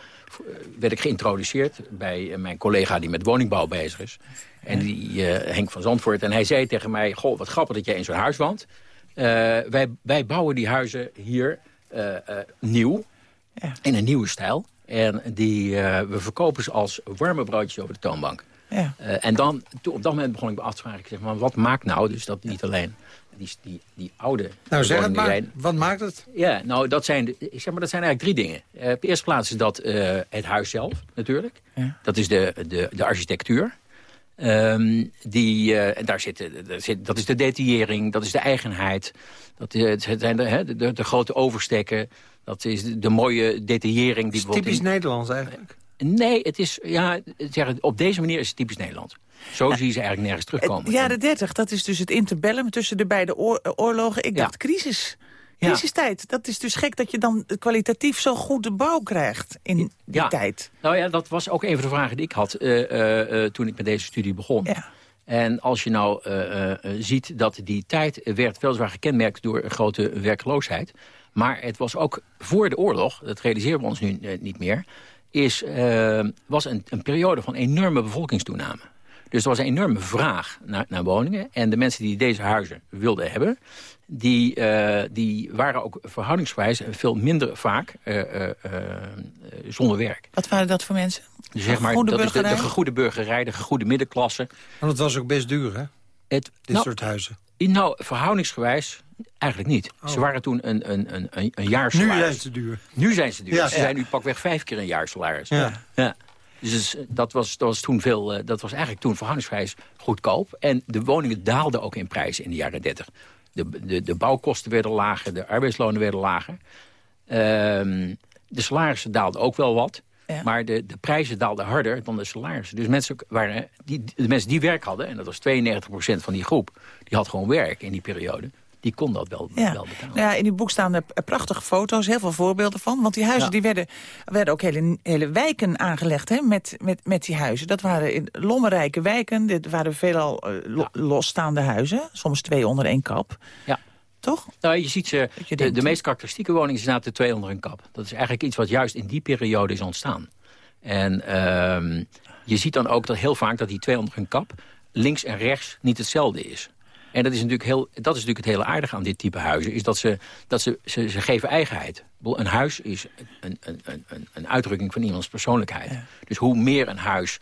werd ik geïntroduceerd bij mijn collega die met woningbouw bezig is. En die Henk van Zandvoort. En hij zei tegen mij, goh, wat grappig dat jij in zo'n huis woont. wij, wij bouwen die huizen hier nieuw, ja. in een nieuwe stijl. En die, we verkopen ze als warme broodjes over de toonbank. Ja. Uh, en dan, toen, op dat moment begon ik me af te vragen. Ik zeg, maar wat maakt nou dus dat niet alleen die, die, die oude... Nou zeg het maar, wat maakt het? Ja, nou dat zijn, ik zeg maar, dat zijn eigenlijk drie dingen. Uh, op de eerste plaats is dat uh, het huis zelf natuurlijk. Ja. Dat is de, de, de architectuur. Um, die, uh, en daar zit, daar zit, dat is de detaillering, dat is de eigenheid. Dat is, het zijn de, de, de, grote overstekken. Dat is de, de mooie detaillering. Die typisch Nederlands eigenlijk. Nee, het is, ja, op deze manier is het typisch Nederland. Zo zie je ze eigenlijk nergens terugkomen. Jaren 30, dat is dus het interbellum tussen de beide oorlogen. Ik dacht crisis. Crisistijd. Dat is dus gek dat je dan kwalitatief zo goed de bouw krijgt in die ja. tijd. Nou ja, dat was ook een van de vragen die ik had uh, uh, toen ik met deze studie begon. Ja. En als je nou ziet dat die tijd werd weliswaar gekenmerkt door grote werkloosheid. Maar het was ook voor de oorlog, dat realiseren we ons nu niet meer is, was een, een periode van enorme bevolkingstoename. Dus er was een enorme vraag naar, naar, woningen. En de mensen die deze huizen wilden hebben... die, uh, die waren ook verhoudingswijs veel minder vaak uh, zonder werk. Wat waren dat voor mensen? Dus zeg maar, dat is de, de gegoede burgerij, de gegoede middenklasse. Want het was ook best duur, hè? Het, Dit nou, soort huizen. Nou, verhoudingsgewijs eigenlijk niet. Oh. Ze waren toen een, een, een, een jaarsalaris. Nu zijn ze duur. Nu zijn ze duur. Ja, ze zijn nu pakweg vijf keer een jaarsalaris. Ja. ja. Dus dat was, dat, was toen veel, eh, dat was eigenlijk toen verhoudingsgewijs goedkoop. En de woningen daalden ook in prijs in de jaren 30. De, de, de bouwkosten werden lager, de arbeidslonen werden lager. Um, de salarissen daalden ook wel wat. Ja. Maar de, de prijzen daalden harder dan de salarissen. Dus mensen waren, die, de mensen die werk hadden, en dat was 92% van die groep... die had gewoon werk in die periode die kon dat wel, ja. wel betalen. Ja, in die boek staan er prachtige foto's, heel veel voorbeelden van. Want die huizen die werden, werden ook hele, hele wijken aangelegd hè, met, met, met die huizen. Dat waren in lommerrijke wijken, dit waren veelal uh, losstaande huizen. Soms twee onder één kap. Ja. Toch? Nou, je ziet ze, de, de, meest karakteristieke woningen zijn de twee onder een kap. Dat is eigenlijk iets wat juist in die periode is ontstaan. En uh, je ziet dan ook dat heel vaak dat die twee onder een kap... links en rechts niet hetzelfde is. En dat is, natuurlijk heel, dat is natuurlijk het hele aardige aan dit type huizen. Is dat ze, dat ze, ze, ze geven eigenheid. Een huis is een, een, een, een uitdrukking van iemands persoonlijkheid. Dus hoe meer een huis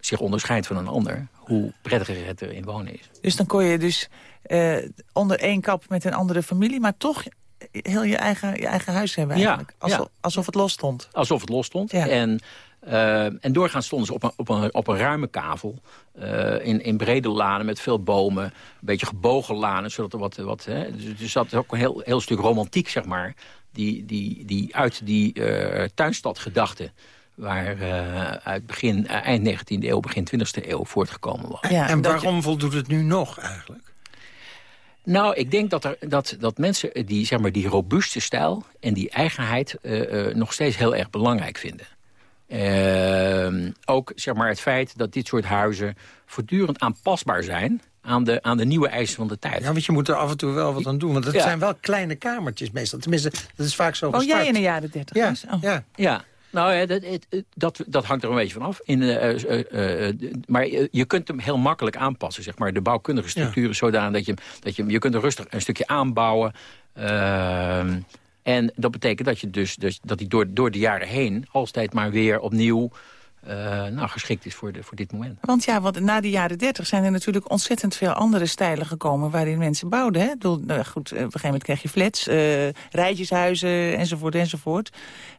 zich onderscheidt van een ander... hoe prettiger het er in wonen is. Dus dan kon je dus uh, onder één kap met een andere familie... maar toch heel je eigen, je eigen huis hebben eigenlijk. Ja, alsof, alsof het los stond. Alsof het los stond. En uh, en doorgaans stonden ze op een, op een, op een ruime kavel. Uh, in, in brede lanen met veel bomen. Een beetje gebogen lanen. Zodat er wat, wat, hè, dus er zat ook een heel, heel stuk romantiek, zeg maar. Die, die, die uit die uh, tuinstadgedachte waar uh, uit begin, uh, eind 19e eeuw, begin 20e eeuw voortgekomen was. Ja, en waarom je... voldoet het nu nog eigenlijk? Nou, ik denk dat, er, dat, dat mensen die, zeg maar, die robuuste stijl en die eigenheid uh, nog steeds heel erg belangrijk vinden. Uh, ook zeg maar, het feit dat dit soort huizen voortdurend aanpasbaar zijn aan de, aan de nieuwe eisen van de tijd. Ja, want je moet er af en toe wel wat aan doen. Want het zijn wel kleine kamertjes meestal. Tenminste, dat is vaak zo Oh, jij in de jaren dertig? Ja, oh. ja. ja. Nou ja, dat, dat, dat hangt er een beetje van af. In, uh, uh, uh, maar je kunt hem heel makkelijk aanpassen, zeg maar. De bouwkundige structuren ja. zodanig dat je, dat je... Je kunt er rustig een stukje aanbouwen. En dat betekent dat, je dus, dus, dat hij door, door de jaren heen... altijd maar weer opnieuw nou, geschikt is voor, de, voor dit moment. Want ja, want na de jaren dertig zijn er natuurlijk ontzettend veel andere stijlen gekomen... waarin mensen bouwden. Hè? Bedoel, nou, goed, op een gegeven moment krijg je flats, uh, rijtjeshuizen enzovoort enzovoort.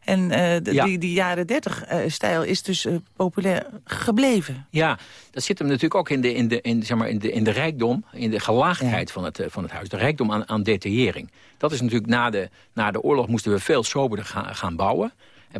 En ja. die, die jaren dertig stijl is dus populair gebleven. Ja, dat zit hem natuurlijk ook in de, in de, in, zeg maar, in de, in de rijkdom, in de gelaagdheid ja. van, het, van het huis. De rijkdom aan, aan detaillering. Dat is natuurlijk na de, na de oorlog moesten we veel soberder gaan, gaan bouwen.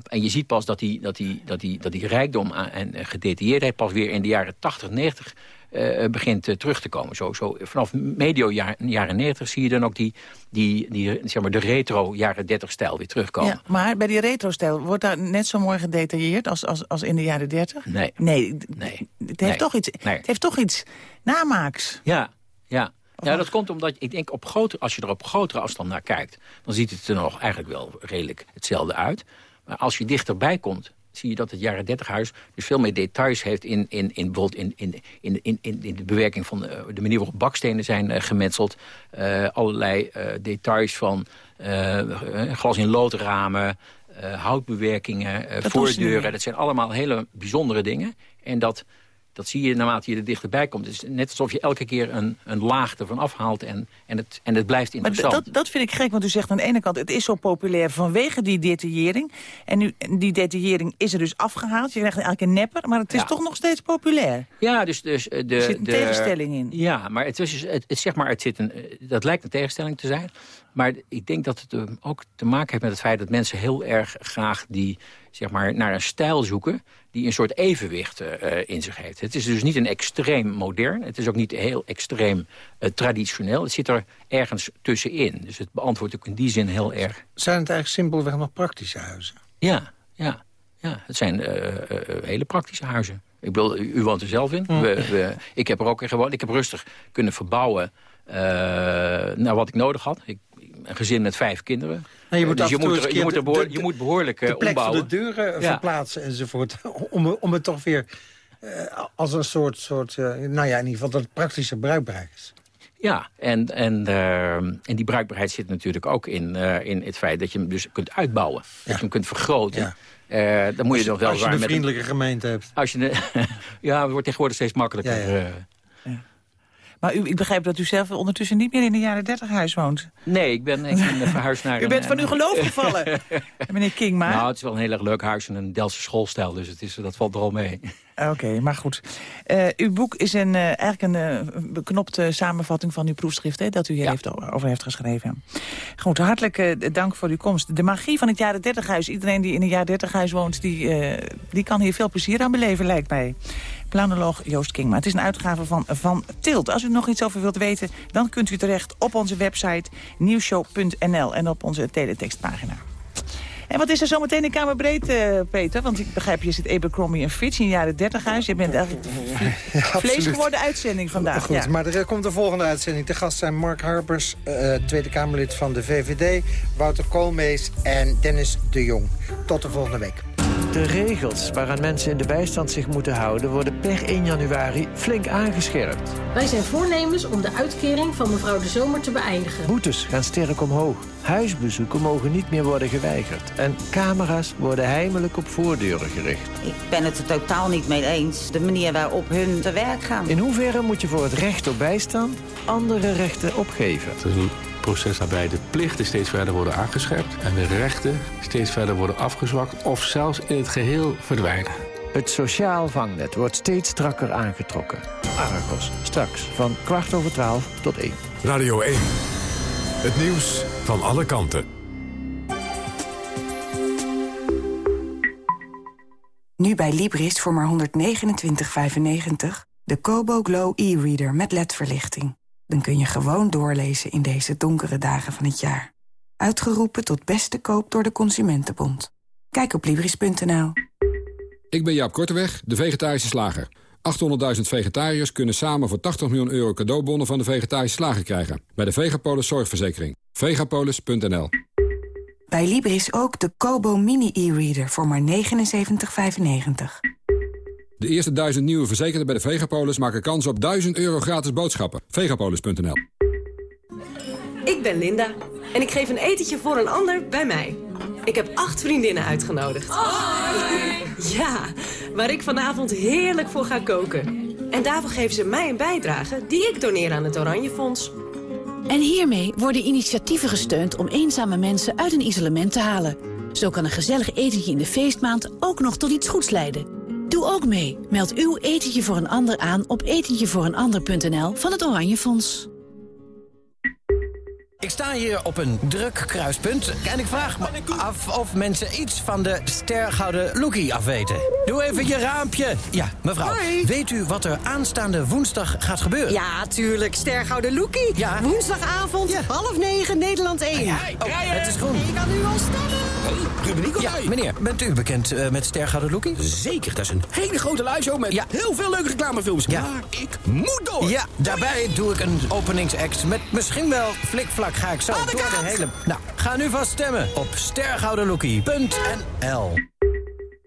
En, je ziet pas dat die, dat die, dat die, dat die rijkdom en gedetailleerdheid pas weer in de jaren 80, 90 uh, begint uh, terug te komen. Zo, zo, vanaf medio jaar, jaren 90 zie je dan ook die, die, die, zeg maar de retro jaren 30 stijl weer terugkomen. Ja, maar bij die retro stijl wordt daar net zo mooi gedetailleerd als, als, als in de jaren 30? Nee. Nee, nee. Het, heeft nee. Toch iets, nee. het heeft toch iets namaaks. Ja, ja. Ja, dat komt omdat ik denk op groter, als je er op grotere afstand naar kijkt, dan ziet het er nog eigenlijk wel redelijk hetzelfde uit. Als je dichterbij komt, zie je dat het jaren 30 huis dus veel meer details heeft in, in, in, bijvoorbeeld in, in, in, in, in de bewerking van de, de manier waarop bakstenen zijn uh, gemetseld. Uh, allerlei uh, details van glas in loodramen, houtbewerkingen, voordeuren. Dat zijn allemaal hele bijzondere dingen. En dat dat zie je naarmate je er dichterbij komt. Het is net alsof je elke keer een, een laag ervan afhaalt en, en, het, en het blijft interessant. Maar dat, dat vind ik gek, want u zegt aan de ene kant... het is zo populair vanwege die detaillering. En nu, die detaillering is er dus afgehaald. Je krijgt eigenlijk een nepper, maar het is toch nog steeds populair. Ja, dus... dus de, er zit een de, tegenstelling in. Ja, maar, het, is, het, het, zeg maar het zit een, dat lijkt een tegenstelling te zijn. Maar ik denk dat het ook te maken heeft met het feit... dat mensen heel erg graag die, zeg maar, naar een stijl zoeken die een soort evenwicht uh, in zich heeft. Het is dus niet een extreem modern. Het is ook niet heel extreem uh, traditioneel. Het zit er ergens tussenin. Dus het beantwoordt ook in die zin heel erg... Zijn het eigenlijk simpelweg nog praktische huizen? Ja, ja. ja het zijn hele praktische huizen. Ik bedoel, u, u woont er zelf in. We, we, ik heb er ook in gewoond. Ik heb rustig kunnen verbouwen naar wat ik nodig had. Ik, een gezin met vijf kinderen. Nou, je moet, dus je moet, er, je, moet behoor, je moet behoorlijk de plek ombouwen. de deuren ja. verplaatsen enzovoort. Om, om het toch weer uh, als een soort, soort uh, nou ja, in ieder geval dat het praktische bruikbaar is. Ja, en, en, uh, en die bruikbaarheid zit natuurlijk ook in, in het feit dat je hem dus kunt uitbouwen. Ja. Dat je hem kunt vergroten. Ja. dan moet je, je nog wel als je een vriendelijke met een, gemeente hebt. Als je ja, het wordt tegenwoordig steeds makkelijker. Ja, maar u, ik begrijp dat u zelf ondertussen niet meer in de jaren 30 huis woont. Nee, ik ben, ik ben verhuisd naar... u bent van uw geloof gevallen, meneer King, maar... Nou, het is wel een heel erg leuk huis en een Delse schoolstijl, dus het is, dat valt er al mee. Oké, okay, maar goed. Uh, uw boek is een, uh, eigenlijk een uh, beknopte samenvatting van uw proefschrift... Hè, dat u hier ja. heeft, over heeft geschreven. Goed, hartelijk dank voor uw komst. De magie van het jaren 30 huis. Iedereen die in een jaar 30 huis woont... Die, die kan hier veel plezier aan beleven, lijkt mij. Planoloog Joost King. Maar het is een uitgave van Van Tilt. Als u er nog iets over wilt weten, dan kunt u terecht op onze website nieuwshow.nl en op onze teletextpagina. En wat is er zometeen in Kamerbreed, uh, Peter? Want ik begrijp, je zit Abercrombie en Fitch in de jaren 30 huis. Je bent eigenlijk ja, vlees geworden uitzending vandaag. Goed, ja. maar er komt de volgende uitzending. De gast zijn Mark Harbers, uh, Tweede Kamerlid van de VVD... Wouter Koolmees en Dennis de Jong. Tot de volgende week. De regels waaraan mensen in de bijstand zich moeten houden... worden per 1 januari flink aangescherpt. Wij zijn voornemens om de uitkering van mevrouw de Zomer te beëindigen. Boetes gaan sterk omhoog. Huisbezoeken mogen niet meer worden geweigerd. En camera's worden heimelijk op voordeuren gericht. Ik ben het er totaal niet mee eens. De manier waarop hun te werk gaan. In hoeverre moet je voor het recht op bijstand andere rechten opgeven? Het is een proces waarbij de plichten steeds verder worden aangescherpt... en de rechten steeds verder worden afgezwakt of zelfs in het geheel verdwijnen. Het sociaal vangnet wordt steeds strakker aangetrokken. Argos, straks van kwart over twaalf tot één. Radio 1. Het nieuws van alle kanten. Nu bij Libris voor maar 129,95 de Kobo Glow e-reader met ledverlichting. Dan kun je gewoon doorlezen in deze donkere dagen van het jaar. Uitgeroepen tot beste koop door de Consumentenbond. Kijk op Libris.nl. Ik ben Jaap Korteweg, de vegetarische slager. 800.000 vegetariërs kunnen samen voor 80 miljoen euro cadeaubonnen van de vegetarische slager krijgen. Bij de Vegapolis Zorgverzekering. Vegapolis.nl Bij Libris ook de Kobo Mini e-reader voor maar 79,95. De eerste duizend nieuwe verzekerden bij de Vegapolis maken kans op 1000 euro gratis boodschappen. Vegapolis.nl Ik ben Linda en ik geef een etentje voor een ander bij mij. Ik heb acht vriendinnen uitgenodigd. Ja, waar ik vanavond heerlijk voor ga koken. En daarvoor geven ze mij een bijdrage die ik doneer aan het Oranje Fonds. En hiermee worden initiatieven gesteund om eenzame mensen uit een isolement te halen. Zo kan een gezellig etentje in de feestmaand ook nog tot iets goeds leiden. Doe ook mee. Meld uw etentje voor een ander aan op etentjevooreenander.nl van het Oranje Fonds. Ik sta hier op een druk kruispunt en ik vraag me af of mensen iets van de stergouden lookie afweten. Doe even je raampje. Ja, mevrouw, Hoi. weet u wat er aanstaande woensdag gaat gebeuren? Ja, tuurlijk. Stergouden lookie. Ja. Woensdagavond, Ja. half negen, Nederland 1. Oh, het is groen. Ik kan nu al stemmen. Ruben Nicolai. Ja, meneer, bent u bekend uh, met Stergouden Loekie? Zeker, dat is een hele grote liveshow met ja. heel veel leuke reclamefilms. Ja. Maar ik moet door. Ja, daarbij doe ik een openingsact met misschien wel flikvlak ga ik zo door de hele... Nou, ga nu vast stemmen op stergoudenlookie.nl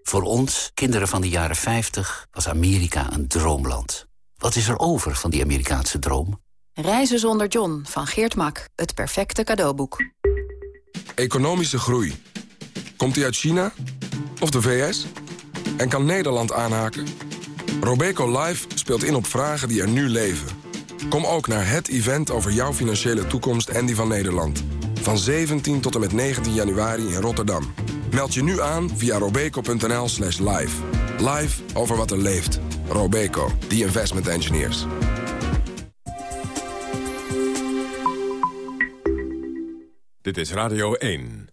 Voor ons, kinderen van de jaren 50, was Amerika een droomland. Wat is er over van die Amerikaanse droom? Reizen zonder John van Geert Mak. Het perfecte cadeauboek. Economische groei. Komt die uit China? Of de VS? En kan Nederland aanhaken? Robeco Live speelt in op vragen die er nu leven. Kom ook naar het event over jouw financiële toekomst en die van Nederland. Van 17 tot en met 19 januari in Rotterdam. Meld je nu aan via robeco.nl slash live. Live over wat er leeft. Robeco, the investment engineers. Dit is Radio 1.